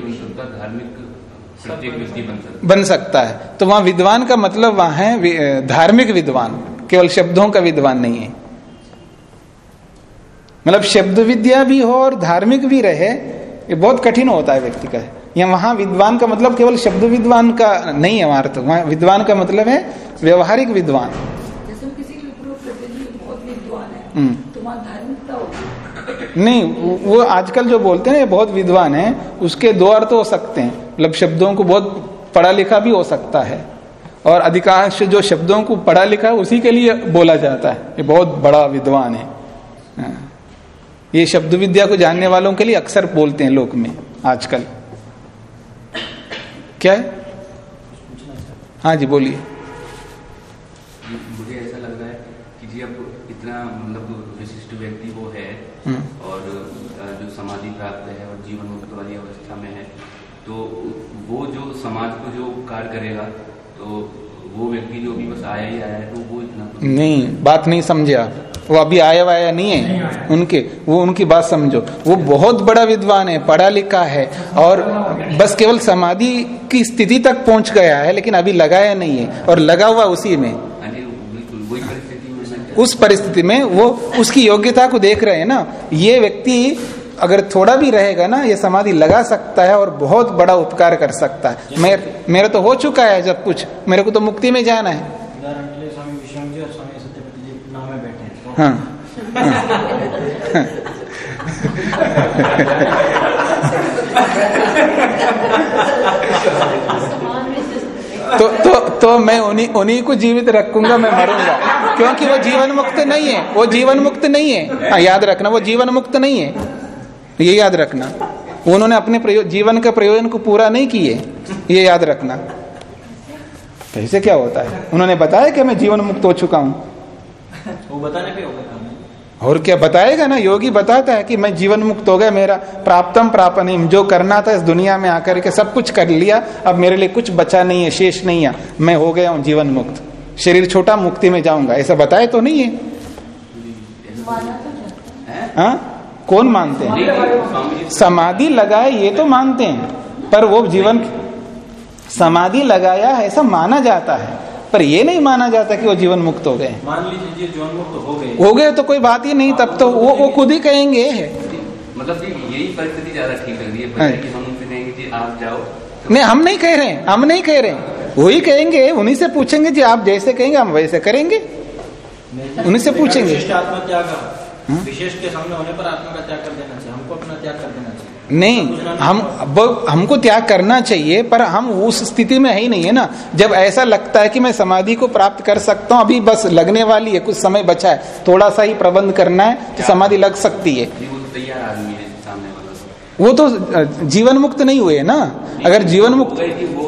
[SPEAKER 5] बन सकता
[SPEAKER 1] बन सकता है। तो वहाँ विद्वान का मतलब वहाँ है धार्मिक विद्वान। केवल शब्दों का विद्वान नहीं है। मतलब शब्द विद्या भी हो और धार्मिक भी रहे ये बहुत कठिन होता है व्यक्ति का। या वहाँ विद्वान का मतलब केवल शब्द विद्वान का नहीं है वहाँ तो। वहाँ विद्वान का मतलब है व्यवहारिक विद्वान।
[SPEAKER 6] जैसे हम किसी के ऊपर करते कि बहुत विद्वान
[SPEAKER 1] हम्म।
[SPEAKER 6] तो
[SPEAKER 1] नहीं वो- वो आजकल जो बोलते हैं बहुत विद्वान है उसके दो अर्थ हो सकते हैं। मतलब शब्दों को बहुत पढ़ा लिखा भी हो सकता है। और अधिकांश जो शब्दों को पढ़ा लिखा है उसी के लिए बोला जाता है। ये बहुत बड़ा विद्वान है। हाँ। ये शब्द विद्या को जानने वालों के लिए अक्सर बोलते हैं लोक में आजकल। क्या है? हाँ जी बोलिए।
[SPEAKER 5] मुझे ऐसा लग रहा है कि जी अब इतना मतलब विशिष्ट व्यक्ति वो है
[SPEAKER 1] हम्म।
[SPEAKER 5] और जो समाधि प्राप्त है और जीवन मुक्त वाली अवस्था में है तो वो जो समाज को जो उपकार करेगा तो वो व्यक्ति जो भी बस आया ही आया है तो वो इतना तो
[SPEAKER 1] नहीं बात नहीं समझे आप। वो अभी आया वाया नहीं है? उनके वो उनकी बात समझो। वो बहुत बड़ा विद्वान है पढ़ा लिखा है और बस केवल समाधि की स्थिति तक पहुँच गया है लेकिन अभी लगाया नहीं है और लगा हुआ उसी में। उस परिस्थिति में वो उसकी योग्यता को देख रहे हैं ना। ये व्यक्ति अगर थोड़ा भी रहेगा ना ये समाधि लगा सकता है और बहुत बड़ा उपकार कर सकता है। मेरे मेरा तो हो चुका है जब कुछ मेरे को तो मुक्ति में जाना है
[SPEAKER 2] उदाहरण के लिए स्वामी विश्राम जी और स्वामी सत्यपति जी नाव तो
[SPEAKER 1] हाँ। तो तो तो मैं उन्हीं उन्हीं को जीवित रखूँगा मैं मरूँगा। क्योंकि वो जीवन मुक्त नहीं है। वो जीवन मुक्त नहीं है। हाँ, याद रखना वो जीवन मुक्त नहीं है। ये याद रखना। उन्होंने अपने जीवन के प्रयोजन को पूरा नहीं किए। ये याद रखना। तो ऐसे क्या होता है? उन्होंने बताया कि मैं जीवन मुक्त हो चुका हूँ।
[SPEAKER 2] वो बताने पे होगा काम।
[SPEAKER 1] और क्या बताएगा ना? योगी बताता है कि मैं जीवन मुक्त हो गया मेरा प्राप्तम प्रापनिम जो करना था इस दुनिया में आकर के सब कुछ कर लिया अब मेरे लिए कुछ बचा नहीं है शेष नहीं है। मैं हो गया हूँ जीवन मुक्त शरीर छोटा मुक्ति में जाऊँगा। ऐसा बताए तो नहीं है।
[SPEAKER 6] जाता है।
[SPEAKER 1] कौन मानते हैं? समाधि लगाए ये तो मानते हैं। पर वो जीवन समाधि लगाया ऐसा माना जाता है। पर ये नहीं माना जाता कि वो जीवन मुक्त हो गए।
[SPEAKER 2] मान लीजिए जीवन मुक्त हो गए।
[SPEAKER 1] हो गए तो कोई बात ही नहीं तब तो वो वो खुद ही कहेंगे।
[SPEAKER 5] मतलब यही परिस्थिति ज़्यादा ठीक लग रही है
[SPEAKER 1] हाँ।
[SPEAKER 5] कि हम उनसे कहेंगे जी आप जाओ।
[SPEAKER 1] नहीं हम नहीं कह रहे हैं हम नहीं कह रहे हैं। वही कहेंगे उन्हीं से पूछेंगे जी आप जैसे कहेंगे हम वैसे करेंगे। उन्हीं से पूछेंगे।
[SPEAKER 2] आत्मा विशेष के सामने होने पर आत्मा का त्याग कर देना चाहिए हमको अपना त्याग कर देना चाहिए
[SPEAKER 1] नहीं हम हमको त्याग करना चाहिए पर हम उस स्थिति में है ही नहीं है ना? जब ऐसा लगता है कि मैं समाधि को प्राप्त कर सकता हूँ अभी बस लगने वाली है कुछ समय बचा है थोड़ा सा ही प्रबंध करना है तो समाधि लग सकती है।
[SPEAKER 5] वो तो
[SPEAKER 1] तो जीवन मुक्त नहीं हुए ना? अगर जीवन मुक्त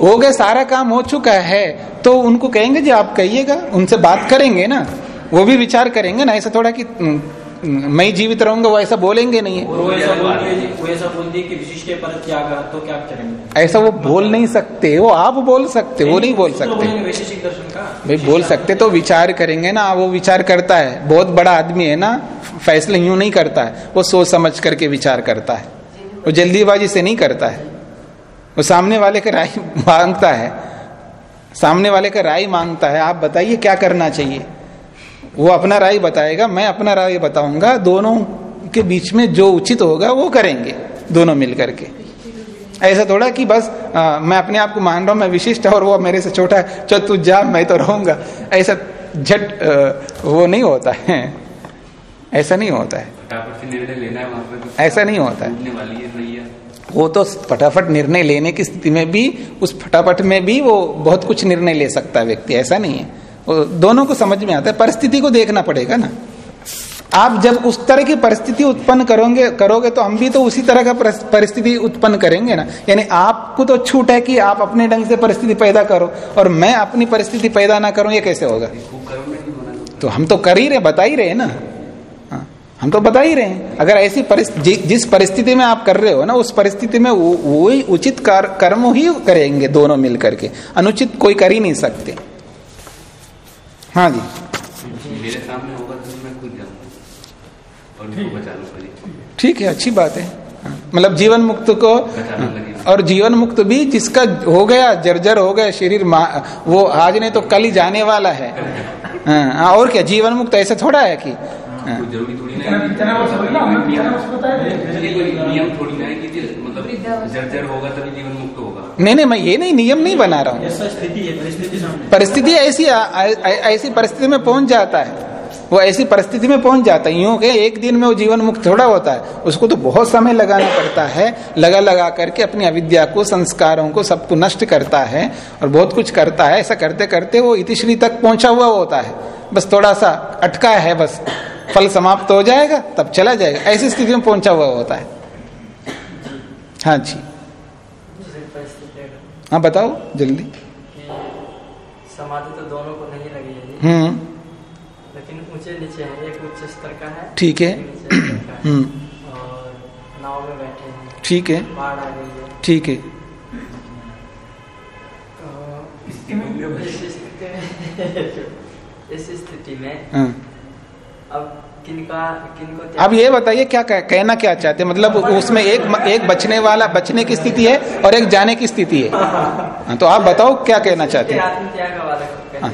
[SPEAKER 1] हो गए सारा काम हो चुका है तो उनको कहेंगे जी आप कहिएगा उनसे बात करेंगे ना? वो भी विचार करेंगे ना ऐसा थोड़ा कि "हम्म, मैं जीवित रहूँगा वो ऐसा बोलेंगे नहीं है।
[SPEAKER 2] वो ऐसा कि विशिष्ट त्याग तो क्या करेंगे?
[SPEAKER 1] ऐसा वो बोल नहीं सकते वो आप बोल सकते वो नहीं बोल
[SPEAKER 2] तो
[SPEAKER 1] सकते।
[SPEAKER 2] वैशेषिक दर्शन का?
[SPEAKER 1] भाई बोल सकते तो विचार करेंगे ना वो विचार करता है। बहुत बड़ा आदमी है ना फैसले यूँ नहीं करता है वो सोच समझ करके विचार करता है। वो जल्दीबाजी से नहीं करता है। वो सामने वाले का राय माँगता है। सामने वाले का राय माँगता है आप बताइए क्या करना चाहिए? वो अपना राय बताएगा मैं अपना राय बताऊँगा दोनों के बीच में जो उचित होगा वो करेंगे दोनों मिलकर के। ऐसा थोड़ा कि बस आ, मैं अपने आप को मान रहा हूँ मैं विशिष्ट और वो मेरे से छोटा है चल तू जा मैं तो रहूँगा। ऐसा झट वो नहीं होता है। ऐसा नहीं होता है।
[SPEAKER 5] कुछ
[SPEAKER 1] ऐसा नहीं होता है। वो तो फटाफट निर्णय लेने की स्थिति में भी उस फटाफट में भी वो बहुत कुछ निर्णय ले सकता है व्यक्ति ऐसा नहीं है। दोनों को समझ में आता है परिस्थिति को देखना पड़ेगा ना। आप जब उस तरह की परिस्थिति उत्पन्न करोगे करोगे तो हम भी तो उसी तरह का परिस्थिति उत्पन्न करेंगे ना। यानी आपको तो छूट है कि आप अपने ढंग से परिस्थिति पैदा करो और मैं अपनी परिस्थिति पैदा ना करूँ ये कैसे होगा?
[SPEAKER 5] तो
[SPEAKER 1] हम तो कर ही रहे बता ही रहे ना। हाँ, हम तो बता ही रहे हैं। अगर ऐसी परिस्थिति जिस परिस्थिति में आप कर रहे हो ना उस परिस्थिति में वो उचित कर्म ही करेंगे दोनों मिलकर के। अनुचित कोई कर ही नहीं सकते। हाँ जी।
[SPEAKER 5] मेरे सामने होगा तो मैं खुद जाऊँगा और बचा
[SPEAKER 1] ठीक है। अच्छी बात है। हाँ, मतलब जीवन मुक्त को और जीवन मुक्त भी जिसका हो गया जर्जर हो गया शरीर वो आज नहीं तो कल ही जाने वाला है। हाँ, हाँ, और क्या जीवन मुक्त ऐसा थोड़ा है कि? हाँ,
[SPEAKER 5] जर्जर होगा तभी जीवन मुक्त होगा।
[SPEAKER 1] नहीं नहीं मैं ये नहीं नियम नहीं बना रहा हूँ।
[SPEAKER 2] है परिस्थिति
[SPEAKER 1] ऐसी ऐसी परिस्थिति में पहुँच जाता है। वो ऐसी परिस्थिति में पहुँच जाता है। यूँ के एक दिन में वो जीवन मुक्त थोड़ा होता है। उसको तो बहुत समय लगाना पड़ता है। लगा लगा करके अपनी अविद्या को संस्कारों को सबको नष्ट करता है और बहुत कुछ करता है। ऐसा करते करते वो इतिश्री तक पहुँचा हुआ होता है। बस थोड़ा सा अटका है बस। फल समाप्त हो जाएगा तब चला जाएगा। ऐसी स्थिति में पहुँचा हुआ होता है। हाँ जी।
[SPEAKER 3] है
[SPEAKER 1] बताओ जल्दी।
[SPEAKER 3] समाधि तो दोनों को नहीं लगी है
[SPEAKER 1] हम्म।
[SPEAKER 3] लेकिन ऊँचे नीचे है एक उच्च स्तर का है
[SPEAKER 1] ठीक है। हम्म।
[SPEAKER 3] और नाव में बैठे हैं।
[SPEAKER 1] ठीक है।
[SPEAKER 3] बाढ़ आ गई है।
[SPEAKER 1] ठीक है।
[SPEAKER 3] तो इस स्थिति में इस स्थिति में
[SPEAKER 1] हाँ।
[SPEAKER 3] अब किनका किनको
[SPEAKER 1] अब ये बताइए क्या कह, कहना क्या चाहते हैं? मतलब उसमें एक एक बचने वाला बचने की स्थिति है और एक जाने की स्थिति है। हाँ, तो आप बताओ क्या कहना चाहते हैं?
[SPEAKER 3] टाइम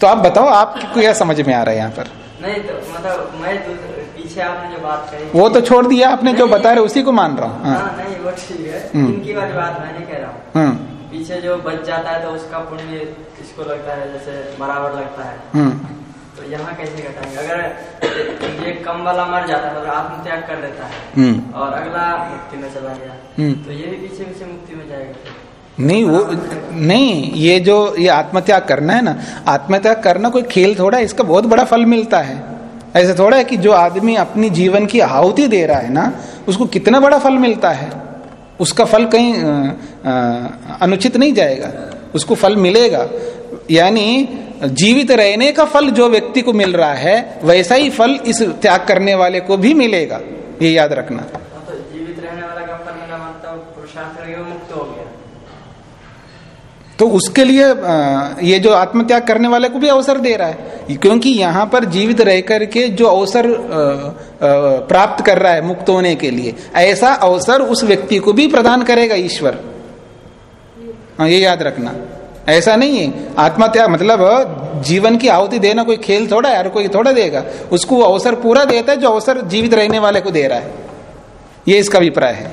[SPEAKER 1] तो आप बताओ आपको क्या समझ में आ रहा है यहाँ पर?
[SPEAKER 3] नहीं तो मतलब मैं पीछे आपने जो बात कही
[SPEAKER 1] वो तो छोड़ दिया आपने जो बता रहे उसी को मान रहा हूँ। हाँ।
[SPEAKER 3] हाँ नहीं वो ठीक है।
[SPEAKER 1] हम्म।
[SPEAKER 3] इनकी वाली बात मैं नहीं कह रहा हूँ।
[SPEAKER 1] हम्म।
[SPEAKER 3] पीछे जो बच जाता है तो उसका पुण्य इसको लगता है जैसे बराबर लगता है।
[SPEAKER 1] हम्म।
[SPEAKER 3] तो यहाँ कैसे घटाएँगे अगर ये कम वाला मर जाता है मतलब आत्मत्याग कर देता है
[SPEAKER 1] हम्म।
[SPEAKER 3] और अगला मुक्ति में चला गया
[SPEAKER 1] हम्म।
[SPEAKER 3] तो ये भी पीछे पीछे मुक्ति में जाएगा
[SPEAKER 1] नहीं वो नहीं ये जो ये आत्मत्याग करना है ना आत्मत्याग करना कोई खेल थोड़ा है इसका बहुत बड़ा फल मिलता है। ऐसा थोड़ा है कि जो आदमी अपनी जीवन की आहुति दे रहा है ना उसको कितना बड़ा फल मिलता है। उसका फल कहीं अ, अ, अनुचित नहीं जाएगा उसको फल मिलेगा। यानी जीवित रहने का फल जो व्यक्ति को मिल रहा है वैसा ही फल इस त्याग करने वाले को भी मिलेगा। ये याद रखना।
[SPEAKER 3] तो जीवित रहने वाला का फल मिला मतलब मुक्त हो गया।
[SPEAKER 1] तो उसके लिए ये जो आत्मत्याग करने वाले को भी अवसर दे रहा है। क्योंकि यहाँ पर जीवित रह करके जो अवसर प्राप्त कर रहा है मुक्त होने के लिए ऐसा अवसर उस व्यक्ति को भी प्रदान करेगा ईश्वर। हाँ ये याद रखना। ऐसा नहीं है। आत्मा त्याग मतलब जीवन की आहुति देना कोई खेल थोड़ा है और कोई थोड़ा देगा। उसको वो अवसर पूरा देता है जो अवसर जीवित रहने वाले को दे रहा है। ये इसका अभिप्राय है।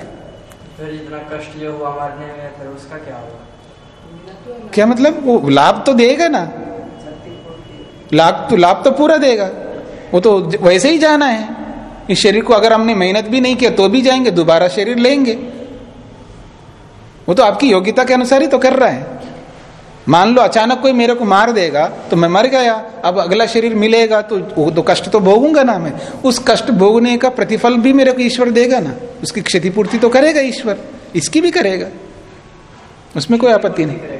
[SPEAKER 3] फिर इतना कष्ट जो हुआ मरने में फिर उसका क्या होगा
[SPEAKER 1] क्या मतलब? वो लाभ तो देगा ना। लाभ तो लाभ तो पूरा देगा। वो तो वैसे ही जाना है। इस शरीर को अगर हमने मेहनत भी नहीं किया तो भी जाएँगे दोबारा शरीर लेंगे। वो तो आपकी योग्यता के अनुसार ही तो कर रहा है। मान लो अचानक कोई मेरे को मार देगा तो मैं मर गया। अब अगला शरीर मिलेगा तो वो तो कष्ट तो भोगूँगा ना मैं। उस कष्ट भोगने का प्रतिफल भी मेरे को ईश्वर देगा ना। उसकी क्षतिपूर्ति तो करेगा ईश्वर। इसकी भी करेगा। उसमें कोई आपत्ति नहीं।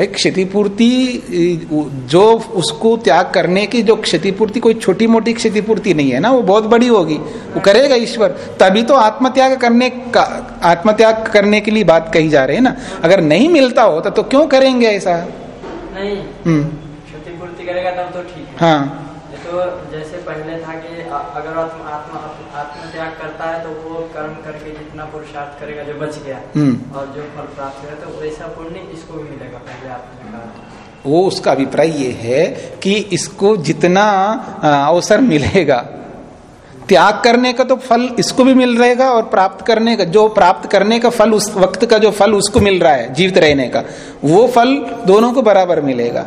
[SPEAKER 1] क्षतिपूर्ति जो उसको त्याग करने की जो क्षतिपूर्ति कोई छोटी मोटी क्षतिपूर्ति नहीं है ना वो बहुत बड़ी होगी। वो करेगा ईश्वर तभी तो आत्मत्याग करने का आत्मत्याग करने के लिए बात कही जा रही है ना। अगर नहीं मिलता होता तो क्यों करेंगे ऐसा?
[SPEAKER 3] नहीं
[SPEAKER 1] हम्म।
[SPEAKER 3] क्षतिपूर्ति करेगा तब तो ठीक हाँ। तो जैसे पहले था कि अगर आत्म आत्मा आत्म त्याग करता है तो वो कर्म करके जितना पुरुषार्थ करेगा जो बच गया
[SPEAKER 1] हम्म।
[SPEAKER 3] और जो फल प्राप्त करेगा तो वैसा पुण्य इसको भी मिलेगा पहले कहा
[SPEAKER 1] वो उसका अभिप्राय ये है कि इसको जितना अवसर मिलेगा त्याग करने का तो फल इसको भी मिल रहेगा और प्राप्त करने का जो प्राप्त करने का फल उस वक्त का जो फल उसको मिल रहा है जीवित रहने का वो फल दोनों को बराबर मिलेगा।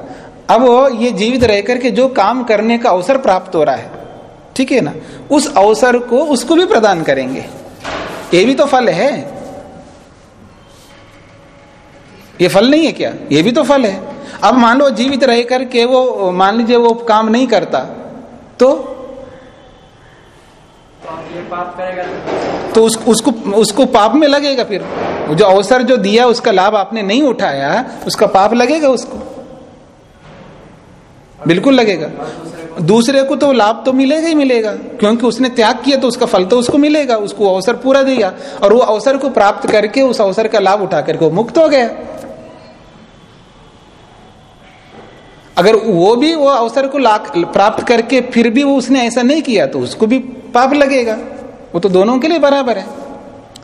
[SPEAKER 1] अब ये जीवित रह करके जो काम करने का अवसर प्राप्त हो रहा है ठीक है ना? उस अवसर को उसको भी प्रदान करेंगे। ये भी तो फल है। ये फल नहीं है क्या? ये भी तो फल है। अब मान लो जीवित रह करके वो मान लीजिए वो काम नहीं करता तो?
[SPEAKER 3] तो
[SPEAKER 1] उस, उसको उसको पाप में लगेगा फिर। जो अवसर जो दिया उसका लाभ आपने नहीं उठाया उसका पाप लगेगा उसको? बिल्कुल लगेगा। दूसरे को तो लाभ तो मिलेगा ही मिलेगा। क्योंकि उसने त्याग किया तो उसका फल तो उसको मिलेगा। उसको अवसर पूरा दिया और वो अवसर को प्राप्त करके उस अवसर का लाभ उठा करके वो मुक्त हो गया। अगर वो भी वो अवसर को प्राप्त करके फिर भी वो उसने ऐसा नहीं किया तो उसको भी पाप लगेगा। वो तो दोनों के लिए बराबर है।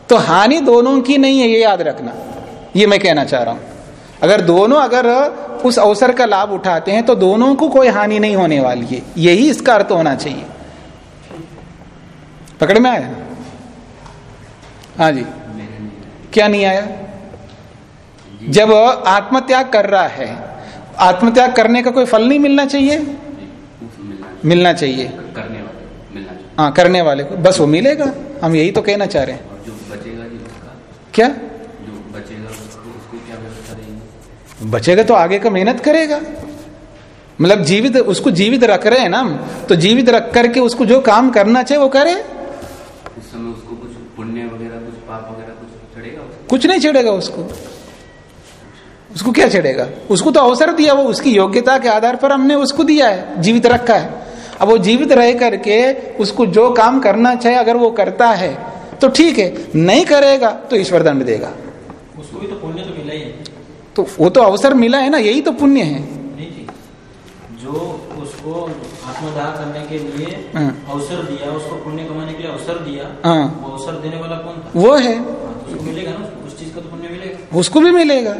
[SPEAKER 1] तो हानि दोनों की नहीं है, ये याद रखना। ये मैं कहना चाह रहा हूँ। अगर दोनों अगर उस अवसर का लाभ उठाते हैं तो दोनों को कोई हानि नहीं होने वाली है। यही इसका अर्थ होना चाहिए। पकड़ में आया? हाँ जी। क्या नहीं आया? जब आत्मत्याग कर रहा है आत्मत्याग करने का कोई फल नहीं मिलना चाहिए?
[SPEAKER 5] मिलना
[SPEAKER 1] चाहिए।
[SPEAKER 5] करने वाले
[SPEAKER 1] हाँ करने वाले को। बस वो मिलेगा। हम यही तो कहना चाह रहे हैं।
[SPEAKER 5] जो बचेगा जी उसका?
[SPEAKER 1] क्या
[SPEAKER 5] जो बचेगा उसको उसको क्या व्यवस्था रहेगी
[SPEAKER 1] बचेगा तो आगे का मेहनत करेगा। मतलब जीवित उसको जीवित रख रहे हैं ना हम तो जीवित रख करके उसको जो काम करना चाहिए वो करे।
[SPEAKER 5] उस समय उसको कुछ पुण्य वगैरह कुछ पाप वगैरह कुछ चढ़ेगा
[SPEAKER 1] कुछ नहीं चढ़ेगा उसको। उसको क्या चढ़ेगा? उसको तो अवसर दिया वो उसकी योग्यता के आधार पर हमने उसको दिया है जीवित रखा है। अब वो जीवित रह करके उसको जो काम करना चाहिए अगर वो करता है तो ठीक है नहीं करेगा तो ईश्वर दंड देगा
[SPEAKER 2] उसको भी तो पुण्य तो मिला ही है
[SPEAKER 1] तो वो तो अवसर मिला है ना यही तो पुण्य है।
[SPEAKER 2] जो उसको आत्मदाह करने के लिए
[SPEAKER 1] हाँ।
[SPEAKER 2] अवसर दिया उसको पुण्य कमाने के लिए अवसर दिया
[SPEAKER 1] हाँ।
[SPEAKER 2] वो अवसर देने वाला कौन था?
[SPEAKER 1] वो है।
[SPEAKER 2] हाँ, तो उसको मिलेगा ना उस चीज़ का तो पुण्य मिलेगा।
[SPEAKER 1] उसको भी मिलेगा।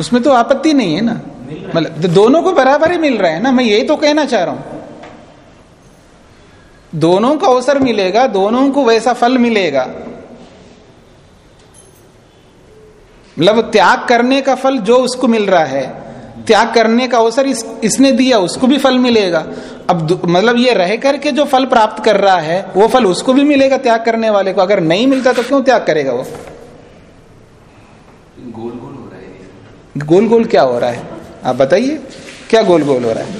[SPEAKER 1] उसमें तो आपत्ति नहीं है ना। मतलब तो दोनों को बराबर ही मिल रहा है ना मैं यही तो कहना चाह रहा हूँ। दोनों को अवसर मिलेगा दोनों को वैसा फल मिलेगा। मतलब त्याग करने का फल जो उसको मिल रहा है त्याग करने का अवसर इस, इसने दिया उसको भी फल मिलेगा। अब मतलब ये रह करके जो फल प्राप्त कर रहा है वो फल उसको भी मिलेगा त्याग करने वाले को। अगर नहीं मिलता तो क्यों त्याग करेगा वो?
[SPEAKER 5] गोल गोल हो रहा है
[SPEAKER 1] गोल गोल क्या हो रहा है? आप बताइए क्या गोल गोल हो रहा है?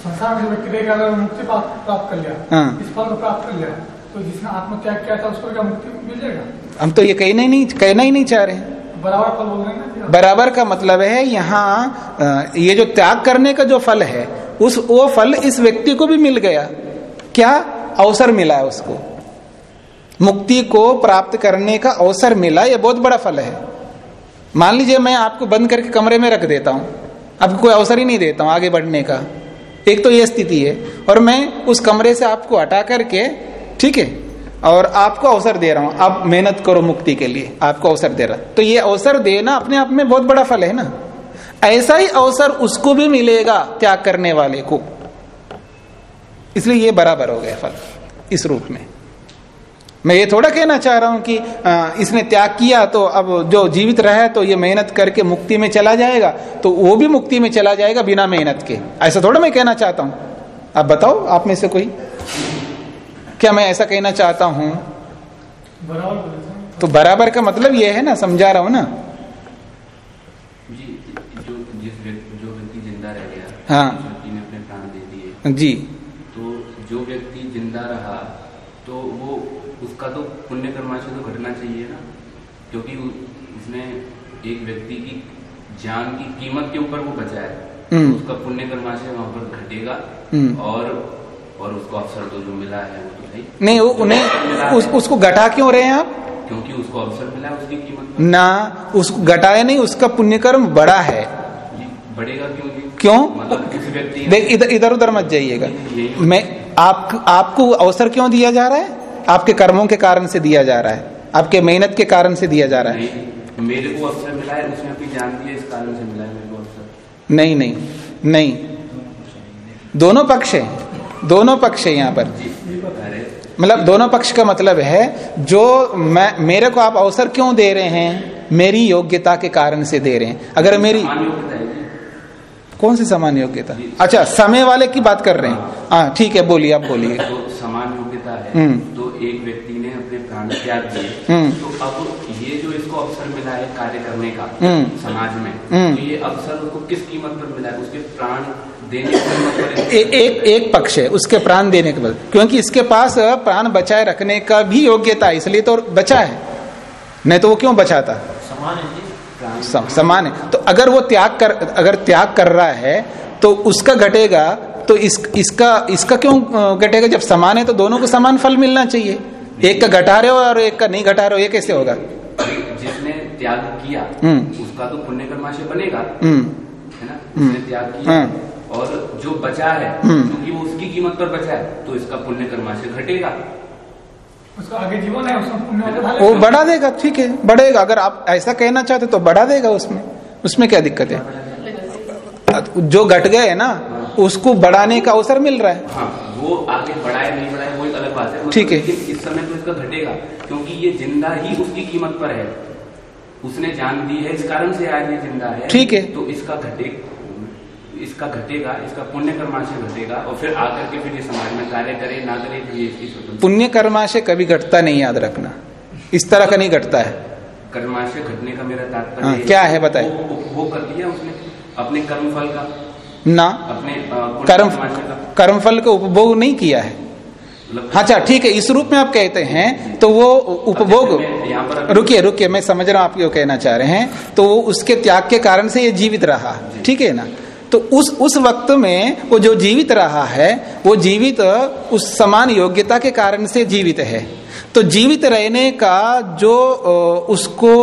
[SPEAKER 7] संसार में व्यक्ति मुक्ति प्राप्त प्राप्त कर लिया
[SPEAKER 1] हाँ।
[SPEAKER 7] इस फल को प्राप्त कर लिया तो जिसने आत्मत्याग किया था उसको क्या मुक्ति मिल जाएगा
[SPEAKER 1] हम तो ये कहना ही नहीं कहना ही नहीं चाह रहे हैं।
[SPEAKER 7] बराबर फल बोल रहे हैं
[SPEAKER 1] बराबर का मतलब है यहाँ ये जो त्याग करने का जो फल है, उस, वो फल इस व्यक्ति को भी मिल गया। क्या? अवसर मिला है उसको। मुक्ति को प्राप्त करने का अवसर मिला, ये बहुत बड़ा फल है। मान लीजिए मैं आपको बंद करके कमरे में रख देता हूँ। आपको कोई अवसर ही नहीं देता हूँ आगे बढ़ने का। एक तो ये स्थिति है, और मैं उस कमरे से आपको हटा करके, ठीक है और आपको अवसर दे रहा हूँ। आप मेहनत करो मुक्ति के लिए। आपको अवसर दे रहा तो ये अवसर देना अपने आप में बहुत बड़ा फल है ना? ऐसा ही अवसर उसको भी मिलेगा त्याग करने वाले को? इसलिए ये बराबर हो गया फल इस रूप में। मैं ये थोड़ा कहना चाह रहा हूँ कि इसने त्याग किया तो अब जो जीवित रहा तो ये मेहनत करके मुक्ति में चला जाएगा तो वो भी मुक्ति में चला जाएगा बिना मेहनत के। ऐसा थोड़ा मैं कहना चाहता हूँ। आप बताओ, आप में से कोई? क्या मैं ऐसा कहना चाहता हूँ। तो बराबर का मतलब यह है ना समझा रहा हूँ ना
[SPEAKER 5] जी जो जिस व्यक्ति जो व्यक्ति ज़िंदा रह गया
[SPEAKER 1] हाँ।
[SPEAKER 5] व्यक्ति ने अपने प्राण दे दिए
[SPEAKER 1] जी
[SPEAKER 5] तो जो व्यक्ति ज़िंदा रहा तो वो उसका तो पुण्य कर्मा से तो घटना चाहिए ना क्योंकि उसने एक व्यक्ति की जान की कीमत के ऊपर वो बचा है
[SPEAKER 1] हम्म।
[SPEAKER 5] तो उसका पुण्य कर्मा से वहाँ पर घटेगा
[SPEAKER 1] हम्म।
[SPEAKER 5] और और उसको अवसर तो जो मिला है वो तो सही
[SPEAKER 1] नहीं वो उन्हें उस, उसको घटा क्यों रहे हैं आप?
[SPEAKER 5] क्योंकि उसको अवसर मिला है उसकी कीमत
[SPEAKER 1] ना उसको घटाया नहीं उसका पुण्यकर्म बड़ा है।
[SPEAKER 5] बढ़ेगा क्यों
[SPEAKER 1] क्यों?
[SPEAKER 5] मतलब
[SPEAKER 1] देख इधर इधर उधर मत जाइएगा। मैं आप आपको अवसर क्यों दिया जा रहा है? आपके कर्मों के कारण से दिया जा रहा है। आपके मेहनत के कारण से दिया जा रहा है।
[SPEAKER 5] मेरे को अवसर मिला है उसने अपनी जान दी है इस कारण से मिला है मेरे को अवसर
[SPEAKER 1] नहीं नहीं नहीं। दोनों पक्ष है। दोनों पक्ष है यहाँ पर। मतलब दोनों पक्ष का मतलब है जो मैं मेरे को आप अवसर क्यों दे रहे हैं? मेरी योग्यता के कारण से दे रहे हैं। अगर मेरी
[SPEAKER 5] है
[SPEAKER 1] कौन सी समान योग्यता? अच्छा समय वाले की बात कर रहे हैं। हाँ। ठीक है बोलिए आप बोलिए।
[SPEAKER 5] तो समान योग्यता है
[SPEAKER 1] हम्म।
[SPEAKER 5] तो एक व्यक्ति ने अपने प्राण त्याग दिए।
[SPEAKER 1] हम्म।
[SPEAKER 5] तो अब ये जो इसको अवसर मिला है कार्य करने का
[SPEAKER 1] हम्म।
[SPEAKER 5] समाज में। तो ये अवसर उसको किस कीमत पर मिला है? उसके प्राण देने
[SPEAKER 1] ए, एक एक पक्ष है उसके प्राण देने के बाद क्योंकि इसके पास प्राण बचाए रखने का भी योग्यता इसलिए तो बचा है। नहीं तो वो क्यों बचाता?
[SPEAKER 2] समान है
[SPEAKER 1] सम, समान है। तो अगर वो त्याग कर अगर त्याग कर रहा है तो उसका घटेगा तो इस इसका इसका क्यों घटेगा? जब समान है तो दोनों को समान फल मिलना चाहिए। एक का घटा रहे हो और एक का नहीं घटा रहे हो ये कैसे होगा?
[SPEAKER 5] जिसने त्याग किया
[SPEAKER 1] हम्म।
[SPEAKER 5] उसका तो पुण्य कर्मा से बनेगा।
[SPEAKER 1] हम्म।
[SPEAKER 5] है ना? त्याग किया। और जो बचा है
[SPEAKER 1] हम्म।
[SPEAKER 5] क्योंकि वो उसकी कीमत पर बचा है तो इसका पुण्य कर्मा से घटेगा।
[SPEAKER 7] उसका आगे जीवन है उसका पुण्य
[SPEAKER 1] वो बढ़ा देगा ठीक है बढ़ेगा। अगर आप ऐसा कहना चाहते तो बढ़ा देगा उसमें। उसमें क्या दिक्कत है? जो घट गए है ना उसको बढ़ाने का अवसर मिल रहा है।
[SPEAKER 5] हाँ वो आगे बढ़ाए नहीं बढ़ाए वो एक अलग बात है।
[SPEAKER 1] ठीक है।
[SPEAKER 5] इस समय तो इसका घटेगा क्योंकि ये ज़िंदा ही उसकी कीमत पर है। उसने जान दी है इस कारण से आज ये ज़िंदा है।
[SPEAKER 1] ठीक है।
[SPEAKER 5] तो इसका घटे इसका घटेगा इसका पुण्य कर्मा से घटेगा और फिर आकर के फिर ये समाज में कार्य करे ना करे तो ये इसकी
[SPEAKER 1] पुण्य कर्मा से कभी घटता नहीं याद रखना। इस तरह का नहीं घटता है।
[SPEAKER 5] कर्मा से घटने का मेरा तात्पर्य
[SPEAKER 1] हाँ, क्या है बताइए?
[SPEAKER 5] वो- वो- वो कर दिया उसने अपने कर्म फल का।
[SPEAKER 1] ना
[SPEAKER 5] अपने पुण्य
[SPEAKER 1] कर्म
[SPEAKER 5] कर्माशय का।
[SPEAKER 1] उपभोग नहीं किया है।
[SPEAKER 5] मतलब
[SPEAKER 1] हाँ, अच्छा ठीक है इस रूप में आप कहते हैं तो वो उपभोग रुकिए रुकिए मैं समझ रहा हूँ आप क्यों कहना चाह रहे हैं तो वो उसके त्याग के कारण से ये जीवित रहा ठीक है ना? तो उस उस वक्त में वो जो जीवित रहा है वो जीवित उस समान योग्यता के कारण से जीवित है। तो जीवित रहने का जो उसको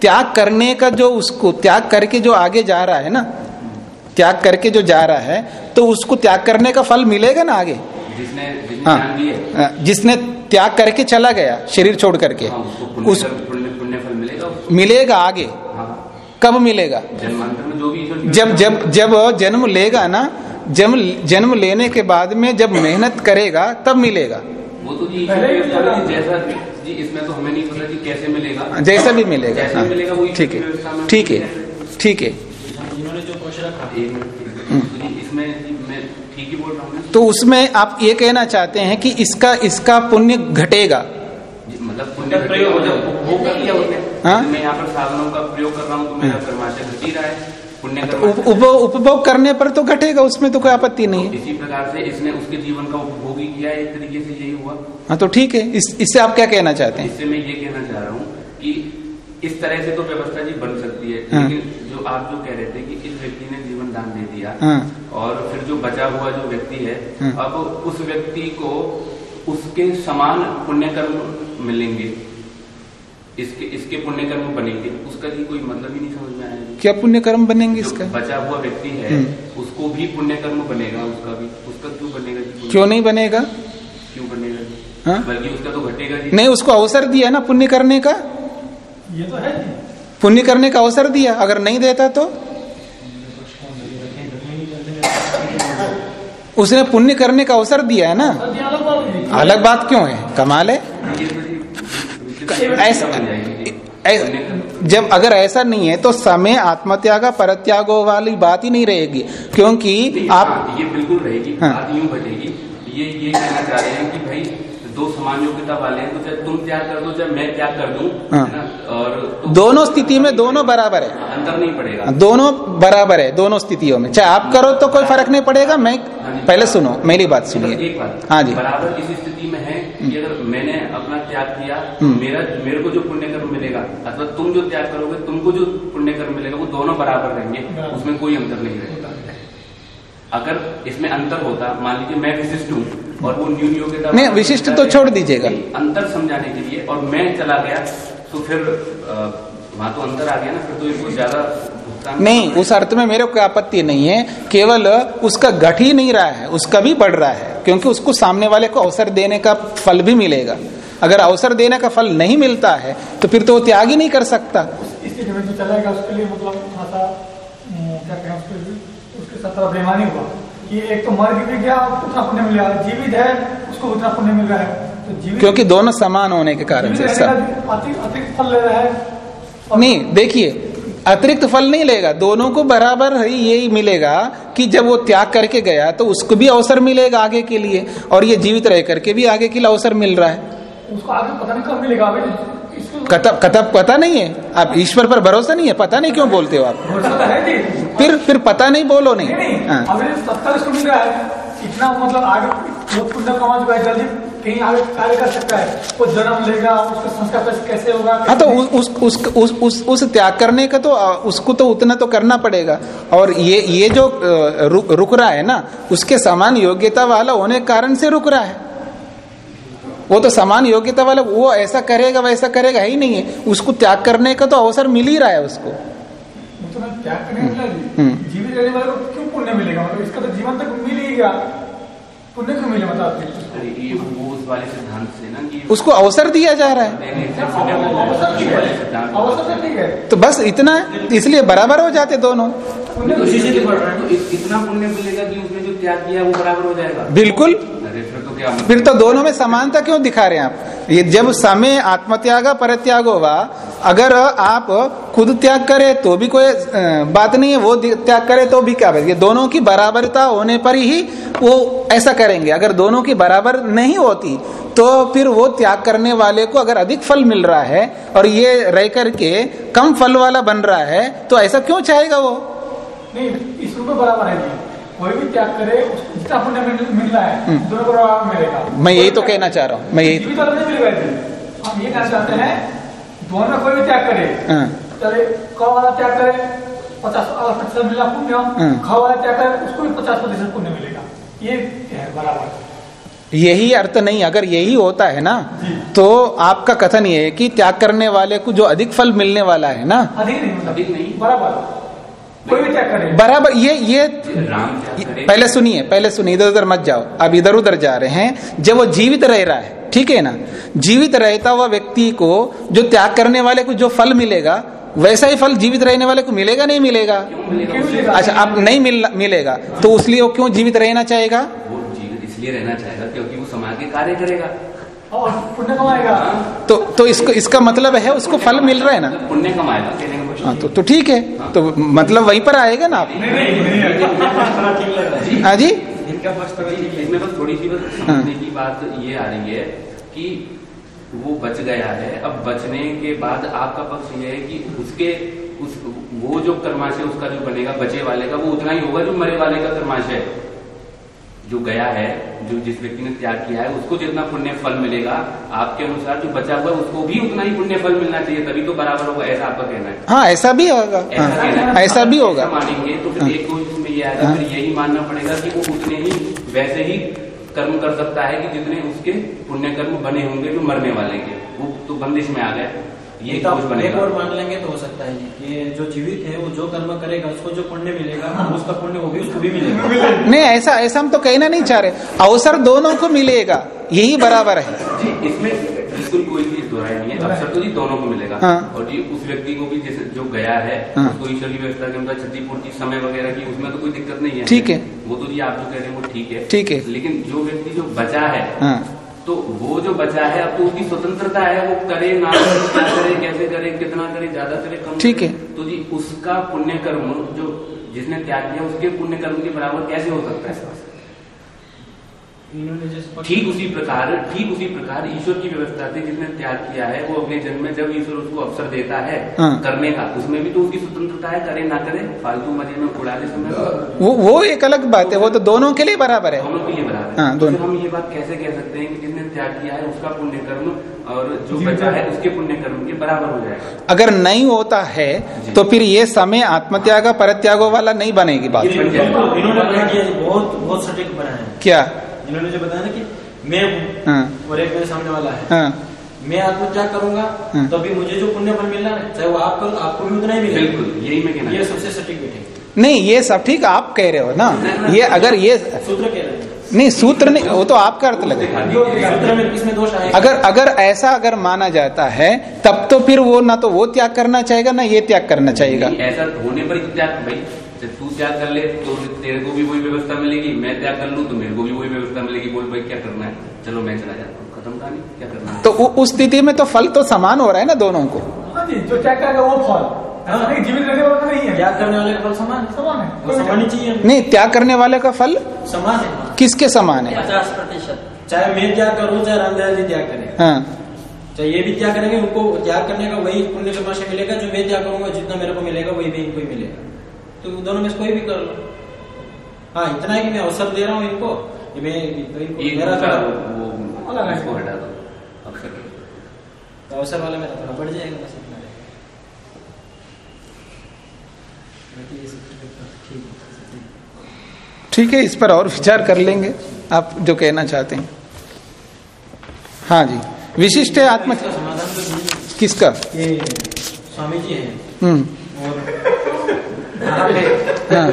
[SPEAKER 1] त्याग करने का जो उसको त्याग करके जो आगे जा रहा है ना त्याग करके जो जा रहा है तो उसको त्याग करने का फल मिलेगा ना आगे?
[SPEAKER 5] जिसने जिसने
[SPEAKER 1] हाँ। जिसने त्याग करके चला गया शरीर छोड़ करके
[SPEAKER 5] हाँ,
[SPEAKER 1] उस
[SPEAKER 5] पुण्य फल मिलेगा
[SPEAKER 1] मिलेगा आगे। कब मिलेगा?
[SPEAKER 5] जन्मांतर में जो भी ईश्वर की-
[SPEAKER 1] जब जब जब जन्म लेगा ना जन्म जन्म लेने के बाद में जब मेहनत करेगा तब मिलेगा।
[SPEAKER 5] वो तो जी। जैसा जी इसमें तो हमें नहीं पता कि कैसे मिलेगा।
[SPEAKER 1] जैसा भी मिलेगा
[SPEAKER 5] जैसे
[SPEAKER 1] हाँ,
[SPEAKER 5] मिलेगा वो
[SPEAKER 1] ठीक है। ठीक है। ठीक है।
[SPEAKER 2] इन्होंने जो पक्ष रखा।
[SPEAKER 5] तो इसमें मैं ठीक ही बोल रहा हूँ
[SPEAKER 1] तो उसमें आप ये कहना चाहते हैं कि इसका इसका पुण्य घटेगा।
[SPEAKER 5] मतलब पुण्य प्रयोग हो जब उपभोग कर लिया उसने
[SPEAKER 1] हाँ?
[SPEAKER 5] मैं यहाँ पर साधनों का प्रयोग कर रहा हूँ तो मेरा कर्माशय घट रहा है पुण्य
[SPEAKER 1] उप,
[SPEAKER 5] कर्माशय
[SPEAKER 1] उप, उपभोग करने पर तो घटेगा उसमें तो कोई आपत्ति नहीं है
[SPEAKER 5] इसी प्रकार से इसने उसके जीवन का उपभोग ही किया एक तरीके से यही हुआ
[SPEAKER 1] हाँ तो ठीक है इस, इससे आप क्या कहना चाहते हैं
[SPEAKER 5] इससे मैं ये कहना चाह रहा हूँ कि इस तरह से तो व्यवस्था जी बन सकती है
[SPEAKER 1] हाँ।
[SPEAKER 5] लेकिन जो आप जो कह रहे थे कि इस व्यक्ति ने जीवन दान दे दिया
[SPEAKER 1] हाँ
[SPEAKER 5] और फिर जो बचा हुआ जो व्यक्ति है
[SPEAKER 1] हाँ।
[SPEAKER 5] अब उस व्यक्ति को उसके समान पुण्य कर्म मिलेंगे। इसके इसके पुण्य कर्म बनेंगे। उसका भी कोई मतलब ही नहीं समझ में आया।
[SPEAKER 1] क्या पुण्य कर्म बनेंगे इसका?
[SPEAKER 5] बचा हुआ व्यक्ति है
[SPEAKER 1] हम्म।
[SPEAKER 5] उसको भी पुण्य कर्म बनेगा उसका भी। उसका क्यों बनेगा जी
[SPEAKER 1] क्यों नहीं बनेगा?
[SPEAKER 5] क्यों बनेगा जी?
[SPEAKER 1] हाँ?
[SPEAKER 5] बल्कि उसका तो घटेगा जी।
[SPEAKER 1] नहीं उसको अवसर दिया ना पुण्य करने का?
[SPEAKER 7] ये तो है
[SPEAKER 1] पुण्य करने का अवसर दिया अगर नहीं देता तो? उसने पुण्य करने का अवसर दिया है ना?
[SPEAKER 7] अलग बात
[SPEAKER 1] क्यों है? कमाल है। ऐसा जब अगर ऐसा नहीं है तो समय आत्मत्याग परत्यागो वाली बात ही नहीं रहेगी क्योंकि आप
[SPEAKER 5] ये बिल्कुल रहेगी
[SPEAKER 1] हाँ।
[SPEAKER 5] बात यूँ बटेगी ये ये कहना चाह रहे हैं कि भाई दो समान योग्यता वाले हैं तो चाहे तुम त्याग कर दो चाहे मैं त्याग कर दूँ
[SPEAKER 1] हाँ।
[SPEAKER 5] और तो
[SPEAKER 1] दोनों स्थिति में दोनों बराबर है।
[SPEAKER 5] अंतर नहीं पड़ेगा।
[SPEAKER 1] दोनों बराबर है दोनों स्थितियों में। चाहे आप करो तो कोई फ़र्क नहीं पड़ेगा मैं पहले सुनो मेरी बात सुनिए।
[SPEAKER 5] एक बात।
[SPEAKER 1] हाँ जी।
[SPEAKER 5] बराबर इस स्थिति में है कि अगर मैंने अपना त्याग किया
[SPEAKER 1] हम्म।
[SPEAKER 5] मेरा मेरे को जो पुण्य कर्म मिलेगा अथवा तुम जो त्याग करोगे तुमको जो पुण्य कर्म मिलेगा वो दोनों बराबर रहेंगे उसमें कोई अंतर नहीं रहेगा। अगर इसमें अंतर होता मान लीजिए मैं विशिष्ट हूँ और वो न्यून योग्यता
[SPEAKER 1] नहीं, विशिष्ट तो छोड़ दीजिएगा।
[SPEAKER 5] अंतर समझाने के लिए और मैं चला गया तो फिर वहाँ तो अंतर आ गया ना फिर तो इसको ज़्यादा
[SPEAKER 1] नहीं उस अर्थ में मेरे को कोई आपत्ति नहीं है केवल उसका घट ही नहीं रहा है उसका भी बढ़ रहा है क्योंकि उसको सामने वाले को अवसर देने का फल भी मिलेगा। अगर अवसर देने का फल नहीं मिलता है तो फिर तो वो त्याग ही नहीं कर सकता।
[SPEAKER 7] उसके लिए मतलब कि एक तो मर भी गया उतना पुण्य मिल रहा है जीवित है उसको उतना पुण्य मिल रहा है। तो जीवित
[SPEAKER 1] क्योंकि दोनों समान होने के कारण से सब।
[SPEAKER 7] अतिरिक्त फल ले रहा है।
[SPEAKER 1] नहीं देखिए अतिरिक्त फल नहीं लेगा दोनों को बराबर ही यही मिलेगा कि जब वो त्याग करके गया तो उसको भी अवसर मिलेगा आगे के लिए और ये जीवित रह करके भी आगे के लिए अवसर मिल रहा है।
[SPEAKER 7] उसको आगे पता नहीं कब मिलेगा
[SPEAKER 1] कतब कतब पता नहीं है। आप ईश्वर पर भरोसा नहीं है पता नहीं क्यों बोलते हो आप? फिर फिर पता नहीं बोलो नहीं।
[SPEAKER 7] नहीं नहीं।
[SPEAKER 1] हाँ।
[SPEAKER 7] इतना मतलब आगे है जल्दी कहीं आगे कार्य कर सकता है। वो जन्म लेगा उसका संस्कार कैसे- कैसे होगा
[SPEAKER 1] हाँ तो उस उस उस उस उस, त्याग करने का तो उसको तो उतना तो करना पड़ेगा। और ये ये जो रुक, रुक रहा है ना उसके समान योग्यता वाला होने के कारण से रुक रहा है। वो तो समान योग्यता वाला वो ऐसा करेगा वैसा करेगा ही नहीं है। उसको त्याग करने का तो अवसर मिल ही रहा है उसको।
[SPEAKER 7] तो मैं त्याग करने मिला जी
[SPEAKER 1] हम्म।
[SPEAKER 7] जीवित रहने वाले को क्यों पुण्य मिलेगा? मतलब इसका तो जीवन तक मिल ही गया। पुण्य क्यों मिले मतलब आपको?
[SPEAKER 5] अरे ये वो उस वाले सिद्धांत से ना कि
[SPEAKER 1] उसको अवसर दिया जा रहा है।
[SPEAKER 7] तो ठीक है।
[SPEAKER 1] तो बस इतना इसलिए बराबर हो जाते दोनों।
[SPEAKER 5] तो
[SPEAKER 7] तो
[SPEAKER 5] है। तो इतना पुण्य मिलेगा कि उसने जो त्याग किया वो बराबर हो जाएगा?
[SPEAKER 1] बिल्कुल।
[SPEAKER 5] फिर तो
[SPEAKER 1] तो दोनों में समानता क्यों दिखा रहे हैं आप? ये जब समय आत्मत्याग परत्याग होगा अगर आप खुद त्याग करे तो भी कोई बात नहीं है वो त्याग करे तो भी क्या बात ये दोनों की बराबरता होने पर ही वो ऐसा करेंगे। अगर दोनों की बराबर नहीं होती तो फिर वो त्याग करने वाले को अगर अधिक फल मिल रहा है और ये रह करके कम फल वाला बन रहा है तो ऐसा क्यों चाहेगा वो?
[SPEAKER 7] नहीं इस रूप में बराबर है कोई भी त्याग करे उसको जितना पुण्य मिल, रहा है
[SPEAKER 1] हम्म।
[SPEAKER 7] दोनों को बराबर मिलेगा।
[SPEAKER 1] मैं यही तो कहना चाह रहा हूँ मैं यही
[SPEAKER 7] जीवित नहीं मिलेगा हम ये कहना चाहते हैं दोनों कोई भी त्याग करे
[SPEAKER 1] हाँ,
[SPEAKER 7] चले क वाला त्याग करे पचास प्रतिशत मिला पुण्य
[SPEAKER 1] हम्म।
[SPEAKER 7] ख वाला त्याग करे उसको भी पचास प्रतिशत पुण्य मिलेगा। ये है बराबर।
[SPEAKER 1] यही अर्थ नहीं अगर यही होता है ना तो आपका कथन ये है कि त्याग करने वाले को जो अधिक फल मिलने वाला है ना।
[SPEAKER 7] अधिक नहीं
[SPEAKER 5] अधिक नहीं।
[SPEAKER 7] बराबर। कोई भी त्याग करे
[SPEAKER 1] बराबर ये ये पहले सुनिए पहले सुनिए इधर उधर मत जाओ। अब इधर उधर जा रहे हैं। जब वो जीवित रह रहा है ठीक है ना? जीवित रहता हुआ व्यक्ति को जो त्याग करने वाले को जो फल मिलेगा वैसा ही फल जीवित रहने वाले को मिलेगा नहीं मिलेगा?
[SPEAKER 5] मिलेगा?
[SPEAKER 1] अच्छा अब नहीं मिल मिलेगा तो उसलिए वो क्यों जीवित रहना चाहेगा?
[SPEAKER 5] वो जीवित इसलिए रहना चाहेगा क्योंकि वो समाज के कार्य करेगा।
[SPEAKER 7] और पुण्य कमाएगा
[SPEAKER 5] हाँ,
[SPEAKER 1] तो तो इसको इसका मतलब है उसको फल मिल रहा है ना
[SPEAKER 5] पुण्य कमाएगा
[SPEAKER 1] हाँ
[SPEAKER 5] मतलब
[SPEAKER 1] तो, तो ठीक है तो मतलब वहीं पर आएगा ना आप हाँ जी
[SPEAKER 2] इनका पक्ष तो वही है।
[SPEAKER 5] इसमें बस थोड़ी सी बस
[SPEAKER 1] हाँ।
[SPEAKER 5] समझने की बात ये आ रही है कि वो बच गया है अब बचने के बाद आपका पक्ष ये है कि उसके उस वो जो कर्माशय उसका जो बनेगा बचे वाले का वो उतना ही होगा जो मरे वाले का कर्माशय जो गया है जो जिस व्यक्ति ने त्याग किया है उसको जितना पुण्य फल मिलेगा आपके अनुसार जो बचा हुआ है उसको भी उतना ही पुण्य फल मिलना चाहिए तभी तो बराबर होगा ऐसा आपका कहना है
[SPEAKER 1] हाँ ऐसा भी होगा
[SPEAKER 5] ऐसा
[SPEAKER 1] हाँ,
[SPEAKER 5] है।
[SPEAKER 1] ऐसा भी होगा
[SPEAKER 5] मानेंगे तो फिर
[SPEAKER 1] हाँ।
[SPEAKER 5] एक ये आएगा
[SPEAKER 1] हाँ।
[SPEAKER 5] फिर यही मानना पड़ेगा कि वो उतने ही वैसे ही कर्म कर सकता है कि जितने उसके पुण्य कर्म बने होंगे जो मरने वाले के वो तो बंदिश में आ गए ये
[SPEAKER 2] तो आप एक और मान लेंगे तो हो सकता है कि जो जीवित है वो जो कर्म करेगा उसको जो पुण्य मिलेगा उसका पुण्य वो भी उसको भी मिलेगा।
[SPEAKER 1] नहीं ऐसा ऐसा हम तो कहना नहीं चाह रहे। अवसर दोनों को मिलेगा यही बराबर है।
[SPEAKER 5] जी इसमें बिल्कुल कोई चीज़ दोहराई नहीं है। अवसर तो जी दोनों को मिलेगा।
[SPEAKER 1] हाँ।
[SPEAKER 5] और जी उस व्यक्ति को भी जैसे जो गया है
[SPEAKER 1] हाँ।
[SPEAKER 5] उसको ईश्वर की व्यवस्था के अनुसार क्षतिपूर्ति समय वगैरह की उसमें तो कोई दिक्कत नहीं है।
[SPEAKER 1] ठीक है।
[SPEAKER 5] वो तो जी आप जो कह रहे हैं वो ठीक है।
[SPEAKER 1] ठीक है।
[SPEAKER 5] लेकिन जो व्यक्ति जो बचा है
[SPEAKER 1] हाँ।
[SPEAKER 5] तो वो जो बचा है अब तो उसकी स्वतंत्रता है वो करे ना करे क्या करे कैसे करे कितना करे ज़्यादा करे कम
[SPEAKER 1] ठीक है।
[SPEAKER 5] तो जी उसका पुण्य कर्म जो जिसने त्याग किया उसके पुण्य कर्म के बराबर कैसे हो सकता है ठीक उसी प्रकार ठीक उसी प्रकार ईश्वर की व्यवस्था से जिसने त्याग किया है वो अपने जन्म में जब ईश्वर उसको अवसर देता है
[SPEAKER 1] हाँ।
[SPEAKER 5] करने का उसमें भी तो उसकी स्वतंत्रता है करे ना करे फालतू मज़े में उड़ा दे समय
[SPEAKER 1] वो वो एक अलग बात है वो तो दोनों के लिए बराबर है।
[SPEAKER 5] दोनों के लिए बराबर
[SPEAKER 1] हाँ,
[SPEAKER 5] है
[SPEAKER 1] दोनों।
[SPEAKER 5] तो हम ये बात कैसे कह सकते हैं कि जिसने त्याग किया है उसका पुण्य कर्म और जो बचा है उसके पुण्य कर्म के बराबर हो जाएगा।
[SPEAKER 1] अगर नहीं होता है तो फिर ये समय आत्मत्याग परित्यागो वाला नहीं बनेगी बात।
[SPEAKER 5] बन
[SPEAKER 2] बहुत बहुत सटीक बनाया है।
[SPEAKER 1] क्या?
[SPEAKER 2] इन्होंने जो बताया ना कि मैं हूँ
[SPEAKER 1] हाँ।
[SPEAKER 2] और एक मेरे सामने वाला है।
[SPEAKER 1] हाँ।
[SPEAKER 2] मैं आत्मत्याग करूँगा
[SPEAKER 1] हाँ।
[SPEAKER 2] तभी मुझे जो पुण्य फल मिलना है चाहे वो आप करो आपको भी उतना ही मिलेगा
[SPEAKER 5] बिल्कुल यही मैं कहना
[SPEAKER 2] ये सबसे सटीक बैठेगा
[SPEAKER 1] नहीं ये सब ठीक आप कह रहे हो ना। ये अगर ये
[SPEAKER 2] सूत्र कह रहे हैं।
[SPEAKER 1] नहीं सूत्र नहीं वो तो आपका अर्थ लगेगा।
[SPEAKER 2] सूत्र में इसमें दोष आएगा?
[SPEAKER 1] अगर अगर ऐसा अगर माना जाता है तब तो फिर वो ना तो वो त्याग करना चाहेगा ना ये त्याग करना चाहेगा।
[SPEAKER 5] ऐसा होने पर तो त्याग भाई। जब तू त्याग कर ले तो तेरे को भी वही व्यवस्था मिलेगी मैं त्याग कर लूँ तो मेरे को भी वही व्यवस्था मिलेगी बोल भाई क्या करना है? चलो मैं चला जाता हूँ। खत्म कहानी? क्या करना है?
[SPEAKER 1] तो उ- उस स्थिति में तो फल तो समान हो रहा है ना दोनों को?
[SPEAKER 7] हाँ जो त्याग करेगा वो फल। नहीं जीवित रहने वाला नहीं है।
[SPEAKER 2] त्याग करने वाले का फल समान?
[SPEAKER 7] समान है।
[SPEAKER 2] समान ही चाहिए
[SPEAKER 1] नहीं त्याग करने वाले का फल
[SPEAKER 2] समान है।
[SPEAKER 1] किसके समान है?
[SPEAKER 3] पचास प्रतिशत।
[SPEAKER 2] चाहे मैं त्याग करूँ चाहे रामदयाल जी त्याग करें।
[SPEAKER 1] हाँ।
[SPEAKER 2] चाहे ये भी त्याग करेंगे उनको त्याग करने का वही पुण्य कर्मा मिलेगा जो मैं त्याग करूँगा जितना मेरे को मिलेगा वही भी इनको ही मिलेगा। तो दोनों में से कोई भी कर लो। हाँ इतना है कि मैं अवसर दे रहा हूँ इनको मैं तो इनको मेरा थोड़ा
[SPEAKER 5] वो
[SPEAKER 7] अलग है।
[SPEAKER 5] हटा दो अवसर
[SPEAKER 2] तो अवसर वाला मेरा थोड़ा बढ़ जाएगा बस इतना सब ठीक है
[SPEAKER 1] इस पर और विचार कर लेंगे। आप जो कहना चाहते हैं। हाँ जी विशिष्ट है आत्म
[SPEAKER 2] समाधान तो
[SPEAKER 1] किसका?
[SPEAKER 2] ये स्वामी जी हैं।
[SPEAKER 1] हम्म।
[SPEAKER 2] और हैं।
[SPEAKER 1] हाँ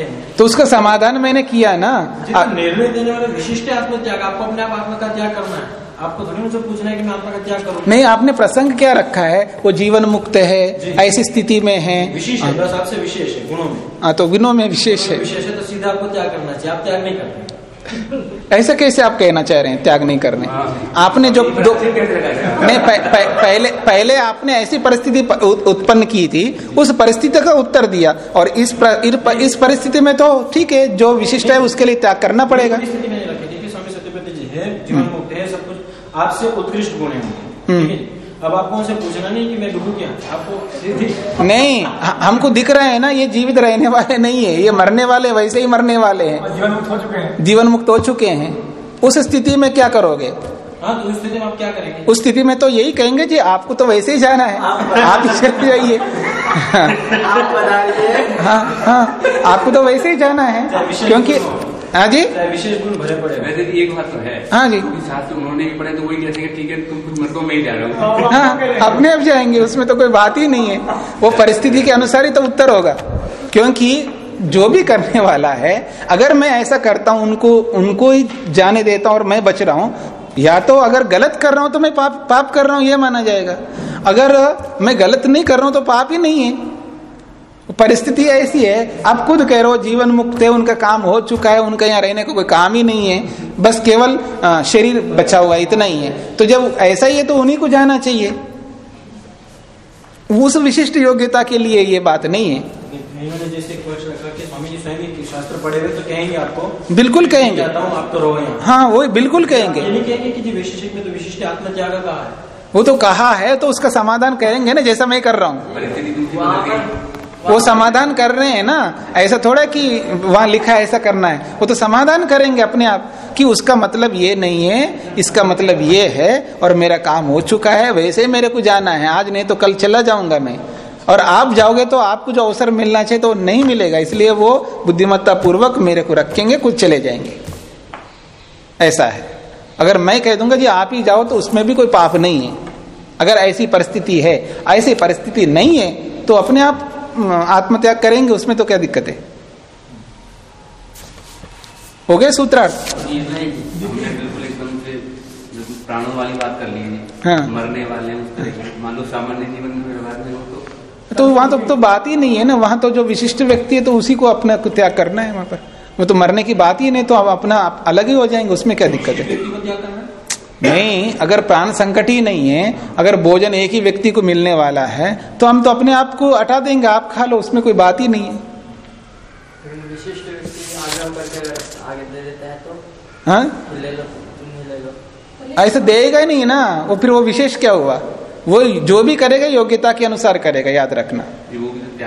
[SPEAKER 2] हैं।
[SPEAKER 1] तो उसका समाधान मैंने किया ना।
[SPEAKER 2] निर्णय देने वाले विशिष्ट आत्मत्याग आपको अपने आप आत्मा का त्याग करना है? आपको थोड़ी मुझसे पूछना है कि मैं आत्मा का त्याग करूँ?
[SPEAKER 1] नहीं आपने प्रसंग क्या रखा है? वो जीवन मुक्त है ऐसी स्थिति में है।
[SPEAKER 2] विशेष है बस आपसे विशेष है गुणों में।
[SPEAKER 1] हाँ तो गुणों में विशेष है।
[SPEAKER 2] विशेष है तो सीधा आपको त्याग करना चाहिए। आप त्याग नहीं करते।
[SPEAKER 1] ऐसा कैसे आप कहना चाह रहे हैं? त्याग नहीं करने। आपने जो दो नहीं प, प, पहले पहले आपने ऐसी परिस्थिति उत्पन्न की थी उस परिस्थिति का उत्तर दिया और इस प्र, इस परिस्थिति में तो ठीक है जो विशिष्ट है उसके लिए त्याग करना पड़ेगा।
[SPEAKER 2] है है आपसे उत्कृष्ट गुण है। अब आपको उनसे पूछना नहीं कि मैं डूबू क्या? आपको
[SPEAKER 1] नहीं हमको दिख रहा है ना ये जीवित रहने वाले नहीं है ये मरने वाले वैसे ही मरने वाले हैं।
[SPEAKER 7] जीवन मुक्त हो चुके हैं।
[SPEAKER 1] जीवन मुक्त हो चुके हैं। उस स्थिति में क्या करोगे?
[SPEAKER 2] हाँ तो उस स्थिति में आप क्या करेंगे?
[SPEAKER 1] उस स्थिति में तो यही कहेंगे जी आपको तो वैसे ही जाना है। आप चले जाइए हाँ हाँ आपको तो वैसे ही जाना है क्योंकि हाँ जी?
[SPEAKER 2] विशेष गुण भरे पड़े
[SPEAKER 5] वैसे भी एक बात तो है।
[SPEAKER 1] हाँ जी।
[SPEAKER 5] क्योंकि शास्त्र उन्होंने भी पढ़े तो वही कहते हैं ठीक है तुम कुछ मत को मैं ही जा रहा हूँ।
[SPEAKER 1] हाँ अपने आप जाएँगे उसमें तो कोई बात ही नहीं है। वो परिस्थिति के अनुसार ही तो उत्तर होगा। क्योंकि जो भी करने वाला है अगर मैं ऐसा करता हूँ उनको उनको ही जाने देता हूँ और मैं बच रहा हूँ या तो अगर गलत कर रहा हूँ तो मैं पाप पाप कर रहा हूँ ये माना जाएगा। अगर मैं गलत नहीं कर रहा हूँ तो पाप ही नहीं है। परिस्थिति ऐसी है आप खुद कह रहे हो जीवन मुक्त है उनका काम हो चुका है उनका यहाँ रहने को कोई काम ही नहीं है बस केवल शरीर बचा हुआ है इतना ही है। तो जब ऐसा ही है तो उन्हीं को जाना चाहिए। उस विशिष्ट योग्यता के लिए ये बात नहीं है।
[SPEAKER 2] कि तो
[SPEAKER 1] बिल्कुल कहेंगे।
[SPEAKER 2] आप तो
[SPEAKER 1] हाँ वो बिल्कुल कहेंगे।
[SPEAKER 2] कहेंगे कि तो है?
[SPEAKER 1] वो तो कहा है तो उसका समाधान करेंगे ना जैसा मैं कर रहा हूँ। वो समाधान कर रहे हैं ना, ऐसा थोड़ा कि वहाँ लिखा है, ऐसा करना है। वो तो समाधान करेंगे अपने आप, कि उसका मतलब ये नहीं है, इसका मतलब ये है, और मेरा काम हो चुका है, वैसे मेरे को जाना है, आज नहीं तो कल चला जाऊँगा मैं। और आप जाओगे तो आपको जो अवसर मिलना चाहिए तो नहीं मिलेगा, इसलिए वो बुद्धिमत्ता पूर्वक मेरे को रखेंगे, कुछ चले जाएँगे। ऐसा है। अगर मैं कह दूँगा जी आप ही जाओ तो उसमें भी कोई पाप नहीं है। अगर ऐसी परिस्थिति है, ऐसी परिस्थिति नहीं है तो अपने आप आत्मत्याग करेंगे उसमें तो क्या दिक्कत है? हो गया सूत्रार्थ?
[SPEAKER 5] प्राणों वाली बात कर लीजिए
[SPEAKER 1] हाँ।
[SPEAKER 5] मरने वाले मान लो सामान्य जीवन में व्यवहार में हो तो।
[SPEAKER 1] तो वहाँ तो, तो बात ही नहीं है ना वहाँ तो जो विशिष्ट व्यक्ति है तो उसी को अपना त्याग करना है वहाँ पर। वो तो मरने की बात ही नहीं तो अब अपना अलग ही हो जाएँगे उसमें क्या दिक्कत है। नहीं अगर प्राण संकट ही नहीं है अगर भोजन एक ही व्यक्ति को मिलने वाला है तो हम तो अपने आप को हटा देंगे आप खा लो उसमें कोई बात ही नहीं है।
[SPEAKER 3] लेकिन विशिष्ट व्यक्ति आग्रह करके अगर आगे दे देता है तो
[SPEAKER 1] हाँ?
[SPEAKER 3] कि ले लो तुम ले लो।
[SPEAKER 1] ऐसा देगा ही नहीं ना वो फिर वो विशेष क्या हुआ? वो जो भी करेगा योग्यता के अनुसार करेगा याद रखना।
[SPEAKER 5] तो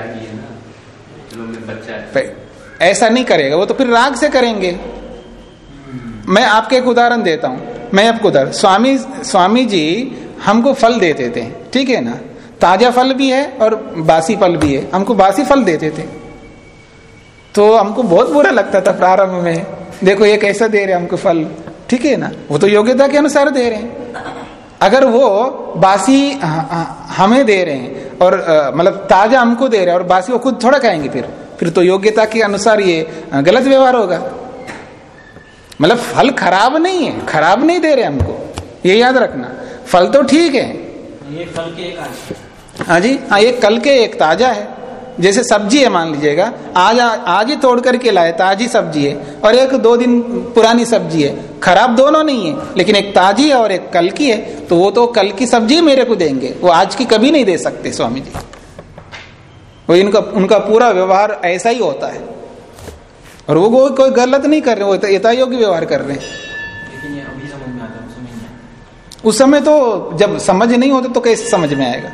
[SPEAKER 5] है है।
[SPEAKER 1] ऐसा नहीं करेगा वो तो फिर राग से करेंगे। मैं आपके एक उदाहरण देता हूँ। मैं आपको उदाहरण स्वामी स्वामी जी हमको फल देते थे ठीक है ना? ताज़ा फल भी है और बासी फल भी है, हमको बासी फल देते थे तो हमको बहुत बुरा लगता था प्रारंभ में, देखो ये कैसा दे रहे हमको फल, ठीक है ना? वो तो योग्यता के अनुसार दे रहे हैं। अगर वो बासी, ह- ह- हमें दे रहे हैं, और मतलब ताज़ा हमको दे रहे हैं, और बासी वो खुद थोड़ा खाएँगे फिर फिर तो योग्यता के अनुसार ये गलत व्यवहार होगा। मतलब फल खराब नहीं है खराब नहीं दे रहे हमको। ये याद रखना फल तो ठीक है।
[SPEAKER 2] ये फल के एक
[SPEAKER 1] हाँ जी हाँ एक कल के एक ताज़ा है। जैसे सब्ज़ी है मान लीजिएगा आज आज ही तोड़ करके लाए ताजी सब्ज़ी है और एक दो दिन पुरानी सब्ज़ी है। खराब दोनों नहीं है लेकिन एक ताजी है और एक कल की है तो वो तो कल की सब्ज़ी मेरे को देंगे। वो आज की कभी नहीं दे सकते स्वामी जी। वो इनका उनका पूरा व्यवहार ऐसा ही होता है। और वो कोई गलत नहीं कर रहे वो यथा योग्य व्यवहार कर रहे हैं।
[SPEAKER 2] लेकिन ये अभी समझ में आता है समझ में आया
[SPEAKER 1] उस समय तो जब समझ नहीं होते तो कैसे समझ में आएगा?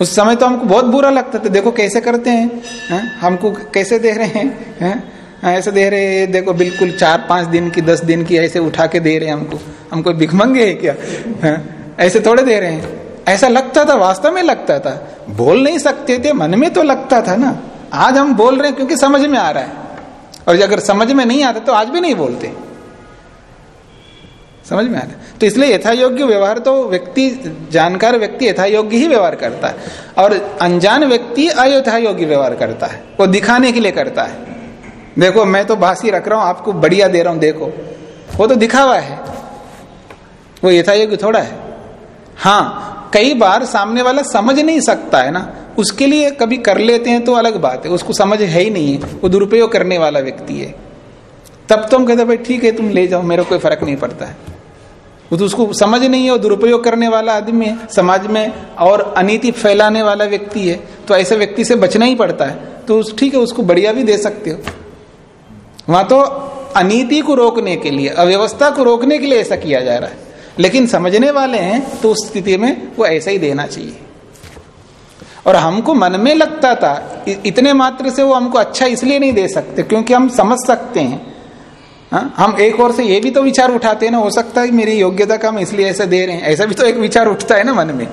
[SPEAKER 1] उस समय तो हमको बहुत बुरा लगता था देखो कैसे करते हैं हैं? हमको कैसे दे रहे हैं हैं? ऐसे दे रहे हैं देखो बिल्कुल चार पाँच दिन की दस दिन की ऐसे उठा के दे रहे हैं हमको। हमको भिखमंगे है क्या? हैं? ऐसे थोड़े दे रहे हैं। ऐसा लगता था वास्तव में लगता था। बोल नहीं सकते थे मन में तो लगता था ना। आज हम बोल रहे हैं क्योंकि समझ में आ रहा है। और अगर समझ में नहीं आता तो आज भी नहीं बोलते। समझ में आता तो इसलिए यथा योग्य व्यवहार तो व्यक्ति, जानकार व्यक्ति यथा योग्य ही व्यवहार करता है। और अनजान व्यक्ति अयथा योग्य व्यवहार करता है। वो दिखाने के लिए करता है। देखो, मैं तो भाषी रख रहा हूँ, आपको बढ़िया दे रहा हूँ, देखो। वो तो दिखावा है। वो यथा योग्य थोड़ा है। हाँ कई बार सामने वाला समझ नहीं सकता है ना, उसके लिए कभी कर लेते हैं तो अलग बात है, उसको समझ है ही नहीं है, वो दुरुपयोग करने वाला व्यक्ति है। तब तो हम कहते भाई ठीक है, तुम ले जाओ, मेरे कोई फ़र्क नहीं पड़ता है। वो तो उसको समझ नहीं है, वो दुरुपयोग करने वाला आदमी है, समाज में और अनीति फैलाने वाला व्यक्ति है तो ऐसे व्यक्ति से बचना ही पड़ता है। तो ठीक है, उसको बढ़िया भी दे सकते हो। वहाँ तो अनिति को रोकने के लिए, अव्यवस्था को रोकने के लिए ऐसा किया जा रहा है। लेकिन समझने वाले हैं तो उस स्थिति में वो ऐसा ही देना चाहिए। और हमको मन में लगता था इतने मात्र से वो हमको अच्छा इसलिए नहीं दे सकते, क्योंकि हम समझ सकते हैं। हाँ? हम एक और से ये भी तो विचार उठाते हैं ना, हो सकता है मेरी योग्यता का हम इसलिए ऐसा दे रहे हैं, ऐसा भी तो एक विचार उठता है ना मन में।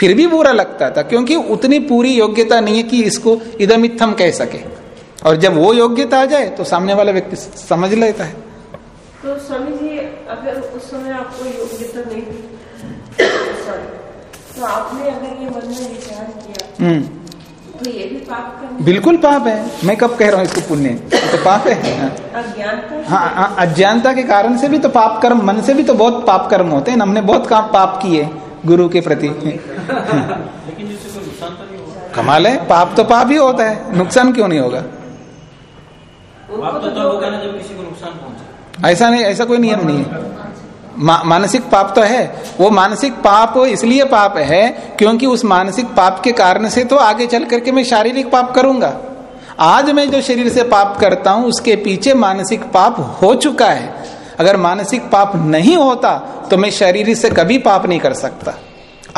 [SPEAKER 1] फिर भी बुरा लगता था, क्योंकि उतनी पूरी योग्यता नहीं है कि इसको इदम इत्थम कह सके। और जब वो योग्यता आ जाए तो सामने वाला व्यक्ति समझ लेता है।
[SPEAKER 8] तो स्वामी जी, अगर उस समय आपको योग्यता नहीं थी सॉरी तो आपने अगर ये मन में विचार किया
[SPEAKER 1] हम्म।
[SPEAKER 8] तो ये भी पाप करना
[SPEAKER 1] बिल्कुल पाप है। मैं कब कह रहा हूँ इसको पुण्य? तो पाप है। हाँ।
[SPEAKER 8] अज्ञानता।
[SPEAKER 1] हाँ हाँ, अज्ञानता के कारण से भी तो पाप कर्म मन से भी तो बहुत पाप कर्म होते हैं। हमने बहुत काम पाप किए गुरु के प्रति।
[SPEAKER 2] लेकिन जिससे कोई नुकसान तो नहीं होगा?
[SPEAKER 1] कमाल है। पाप तो पाप ही होता है। नुकसान क्यों नहीं होगा?
[SPEAKER 2] पाप तो
[SPEAKER 8] तो
[SPEAKER 2] तब होगा ना जब किसी को नुकसान पहुँचे।
[SPEAKER 1] ऐसा नहीं ऐसा कोई नियम नहीं है। मा, मानसिक पाप तो है। वो मानसिक पाप इसलिए पाप है क्योंकि उस मानसिक पाप के कारण से तो आगे चल करके मैं शारीरिक पाप करूँगा। आज मैं जो शरीर से पाप करता हूँ उसके पीछे मानसिक पाप हो चुका है। अगर मानसिक पाप नहीं होता तो मैं शरीर से कभी पाप नहीं कर सकता।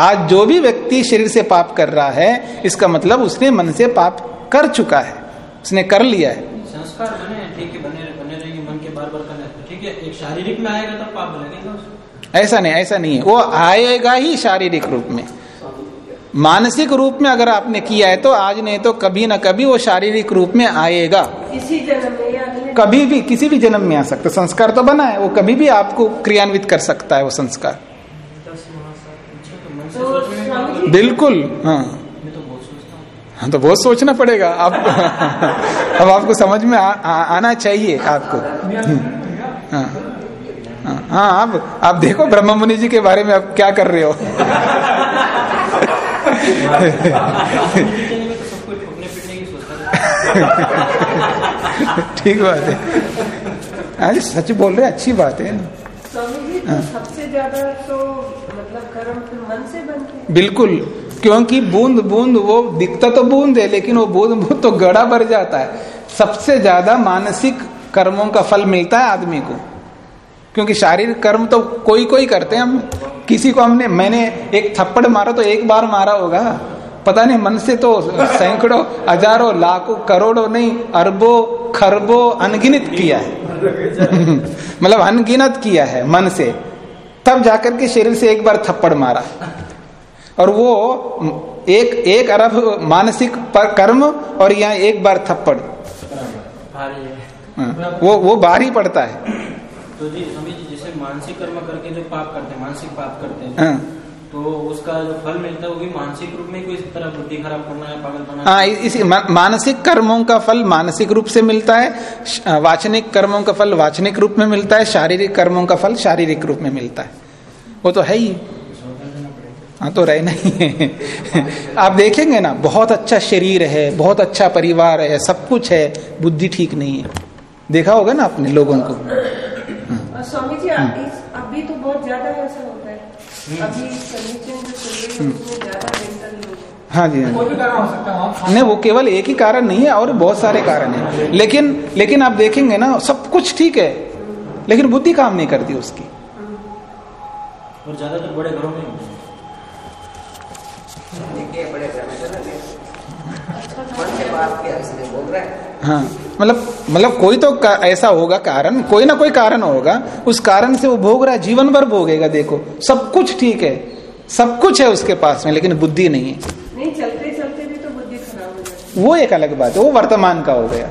[SPEAKER 1] आज जो भी व्यक्ति शरीर से पाप कर रहा है इसका मतलब उसने मन से पाप कर चुका है। उसने कर लिया है।
[SPEAKER 2] संस्कार बने ठीक है बने बने रहेंगे मन के बार बार। ठीक है एक शारीरिक में आएगा तब पाप लगेगा
[SPEAKER 1] ऐसा नहीं ऐसा नहीं है। वो आएगा ही शारीरिक रूप में। मानसिक रूप में अगर आपने किया है तो आज नहीं तो कभी ना कभी वो शारीरिक रूप में आएगा।
[SPEAKER 8] इसी जन्म में या
[SPEAKER 1] कभी भी किसी भी जन्म में आ सकता है। संस्कार तो बना है वो कभी भी आपको क्रियान्वित कर सकता है वो संस्कार।
[SPEAKER 2] तो
[SPEAKER 8] तो
[SPEAKER 1] बिल्कुल हाँ।
[SPEAKER 2] मैं तो बहुत सोचता हूँ।
[SPEAKER 1] हाँ तो बहुत सोचना पड़ेगा। आप अब आपको समझ में आ, आ, आना चाहिए आपको। हाँ। हाँ हाँ, आप आप देखो ब्रह्म मुनि जी के बारे में आप क्या कर रहे हो।
[SPEAKER 2] तो है
[SPEAKER 1] ठीक बात है। हाँ जी सच बोल रहे अच्छी बात है।
[SPEAKER 8] तो सबसे ज़्यादा तो मतलब कर्म फिर मन से बनते हैं।
[SPEAKER 1] बिल्कुल क्योंकि बूंद बूंद वो दिखता तो बूंद है लेकिन वो बूंद बूंद तो गड़ा भर जाता है। सबसे ज़्यादा मानसिक कर्मों का फल मिलता है आदमी को। क्योंकि शारीरिक कर्म तो कोई कोई करते हैं हम। किसी को हमने, मैंने एक थप्पड़ मारा तो एक बार मारा होगा। पता नहीं, मन से तो सैकड़ों, हज़ारों, लाखों, करोड़ों नहीं, अरबों, खरबों अनगिनत किया है। मतलब अनगिनत किया है मन से। तब जाकर के शरीर से एक बार थप्पड़ मारा। और वो एक एक अरब मानसिक कर्म और यहाँ एक बार थप्पड़। वो वो बाहर ही पड़ता है।
[SPEAKER 2] तो जी स्वामी जी जैसे मानसिक कर्म करके जो पाप करते हैं मानसिक पाप करते हैं
[SPEAKER 1] हाँ।
[SPEAKER 2] तो उसका जो फल मिलता है वो भी मानसिक रूप में कोई इस तरह बुद्धि खराब करना या पागल बनाना
[SPEAKER 1] हाँ इस मा- मानसिक कर्मों का फल मानसिक रूप से मिलता है वाचनिक कर्मों का फल वाचनिक रूप में मिलता है शारीरिक कर्मों का फल शारीरिक रूप में मिलता है। वो तो है ही। हाँ तो रहना ही है। आप देखेंगे ना बहुत अच्छा शरीर है बहुत अच्छा परिवार है सब कुछ है बुद्धि ठीक नहीं है। देखा होगा ना आपने लोगों को?
[SPEAKER 8] स्वामी जी अभी तो बहुत ज़्यादा ऐसा होता है। जो चल रही है उसमें ज़्यादा मेंटल हाँ।
[SPEAKER 1] जी हाँ जी।
[SPEAKER 7] कोई भी कारण हो है
[SPEAKER 1] नहीं वो केवल एक ही कारण नहीं है और बहुत सारे कारण हैं। लेकिन लेकिन आप देखेंगे ना सब कुछ ठीक है लेकिन बुद्धि काम नहीं करती उसकी।
[SPEAKER 2] और ज़्यादातर बड़े घरों में होते हैं।
[SPEAKER 1] हाँ मतलब मतलब कोई तो ऐसा होगा कारण कोई ना कोई कारण होगा। उस कारण से वो भोग रहा है जीवन भर भोगेगा देखो। सब कुछ ठीक है सब कुछ है उसके पास में लेकिन बुद्धि नहीं है।
[SPEAKER 8] नहीं चलते चलते भी तो बुद्धि खराब हो जाती
[SPEAKER 1] वो एक अलग बात है वो वर्तमान का हो गया।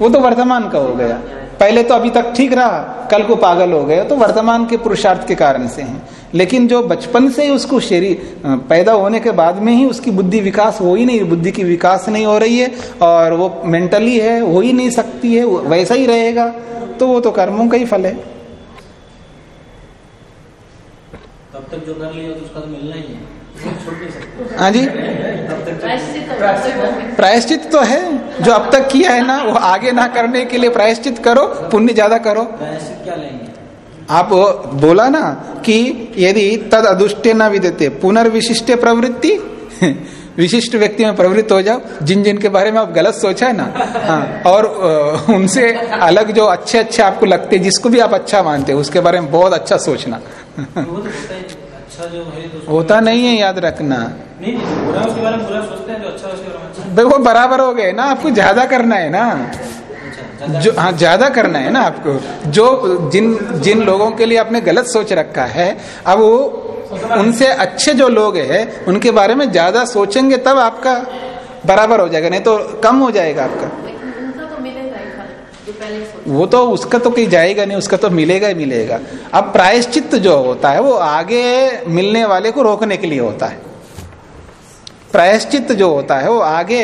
[SPEAKER 1] वो तो वर्तमान का हो गया। पहले तो अभी तक ठीक रहा, कल को पागल हो गया तो वर्तमान के पुरुषार्थ के कारण से हैं। लेकिन जो बचपन से ही उसको शरीर पैदा होने के बाद में ही उसकी बुद्धि विकास हो ही नहीं, बुद्धि की विकास नहीं हो रही है, और वो मेंटली है, हो ही नहीं सकती है वैसा ही रहेगा तो वो तो कर्मों का ही फल है।
[SPEAKER 2] तब तक जो कर लिया तो उसका तो मिलना ही है।
[SPEAKER 1] हाँ जी।
[SPEAKER 4] प्रायश्चित तो
[SPEAKER 1] है जो अब तक किया है ना वो आगे ना करने के लिए प्रायश्चित करो पुण्य ज़्यादा करो।
[SPEAKER 2] प्रायश्चित क्या लेंगे?
[SPEAKER 1] आप बोला ना कि यदि तद अदुष्टे न देते पुनर्विशिष्ट प्रवृत्ति विशिष्ट व्यक्ति में प्रवृत्त हो जाओ। जिन जिन के बारे में आप गलत सोचा है ना हाँ और उनसे अलग जो अच्छे अच्छे आपको लगते जिसको भी आप अच्छा मानते हो उसके बारे में बहुत अच्छा सोचना।
[SPEAKER 2] अच्छा जो है तो
[SPEAKER 1] होता नहीं है याद रखना।
[SPEAKER 2] नहीं बुरा उसके बारे में बुरा सोचते हैं जो अच्छा उसके बारे में अच्छा।
[SPEAKER 1] वो बराबर हो गए ना आपको ज़्यादा करना है ना।
[SPEAKER 2] अच्छा
[SPEAKER 1] जो हाँ ज़्यादा करना है ना आपको। जो जिन जिन लोगों के लिए आपने गलत सोच रखा है अब वो उनसे अच्छे जो लोग हैं उनके बारे में ज़्यादा सोचेंगे तब आपका बराबर हो जाएगा नहीं तो कम हो जाएगा आपका
[SPEAKER 4] लेकिन उनका तो मिलेगा ही फल जो पहले
[SPEAKER 1] वो तो उसका तो कहीं जाएगा नहीं उसका तो मिलेगा ही मिलेगा। अब प्रायश्चित जो होता है वो आगे मिलने वाले को रोकने के लिए होता है। प्रायश्चित जो होता है वो आगे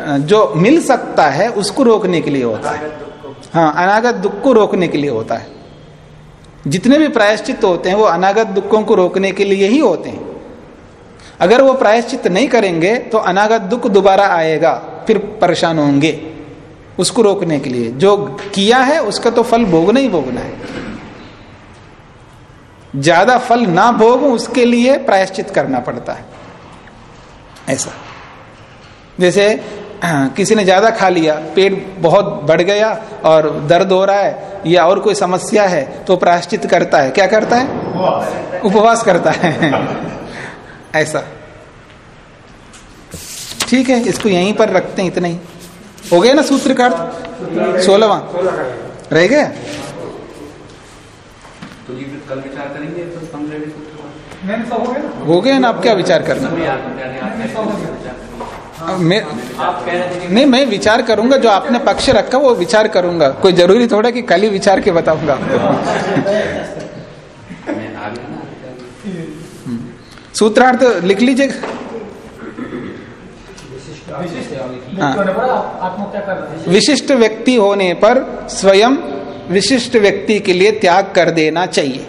[SPEAKER 1] जो मिल सकता है उसको रोकने के लिए होता है। हाँ अनागत दुख को रोकने के लिए होता है। जितने भी प्रायश्चित होते हैं वो अनागत दुखों को रोकने के लिए ही होते हैं। अगर वो प्रायश्चित नहीं करेंगे तो अनागत दुख दोबारा आएगा फिर परेशान होंगे। उसको रोकने के लिए। जो किया है उसका तो फल भोगना ही भोगना है। ज़्यादा फल ना भोगूं उसके लिए प्रायश्चित करना पड़ता है। ऐसा। जैसे किसी ने ज़्यादा खा लिया पेट बहुत बढ़ गया और दर्द हो रहा है या और कोई समस्या है तो प्रायश्चित करता है। क्या करता है? उपवास करता है। ऐसा। ठीक है इसको यहीं पर रखते हैं इतना ही। हो गया ना सूत्र का अर्थ? सोलहवा। रह गया?
[SPEAKER 5] तो ये कल विचार करेंगे तो
[SPEAKER 7] हो गया ना?
[SPEAKER 1] हो गया ना आप क्या विचार करना अब मैं
[SPEAKER 2] आप कह रहे थे कि
[SPEAKER 1] नहीं मैं विचार करूँगा जो आपने पक्ष रखा वो विचार करूँगा। कोई ज़रूरी थोड़ा कि कल ही विचार के बताऊँगा आपको।
[SPEAKER 5] मैं आ गया ना
[SPEAKER 1] सूत्रार्थ लिख लीजिए।
[SPEAKER 7] विशिष्ट हैं।
[SPEAKER 1] विशिष्ट व्यक्ति होने पर स्वयं विशिष्ट व्यक्ति के लिए त्याग कर देना चाहिए।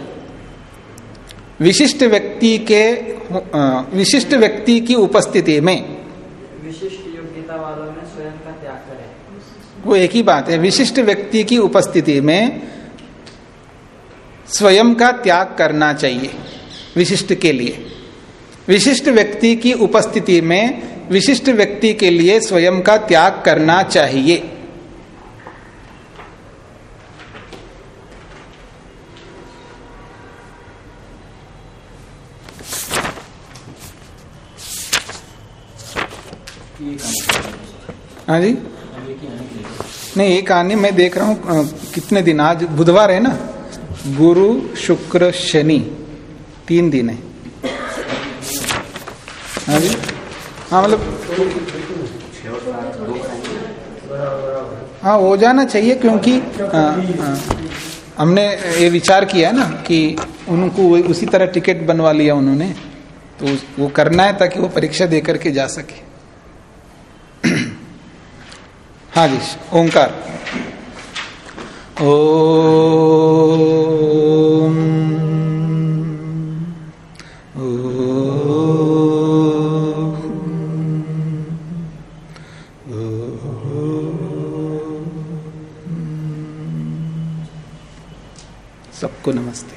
[SPEAKER 1] विशिष्ट व्यक्ति के विशिष्ट व्यक्ति की उपस्थिति में।
[SPEAKER 3] विशिष्ट योग्यता वालों में स्वयं का त्याग करें।
[SPEAKER 1] वो एक ही बात है विशिष्ट व्यक्ति की उपस्थिति में स्वयं का त्याग करना चाहिए विशिष्ट के लिए। विशिष्ट व्यक्ति की उपस्थिति में विशिष्ट व्यक्ति के लिए स्वयं का त्याग करना चाहिए। हाँ जी? नहीं, एक आने मैं देख रहा हूँ कितने दिन, आज बुधवार है ना? गुरु, शुक्र, शनि, तीन दिन है। हाँ जी? हाँ मतलब हाँ हो जाना चाहिए क्योंकि आ, आ, हमने ये विचार किया है ना कि उनको उसी तरह टिकट बनवा लिया उन्होंने तो वो करना है ताकि वो परीक्षा दे करके जा सके। हाँ जी ओंकार। ओ सबको नमस्ते।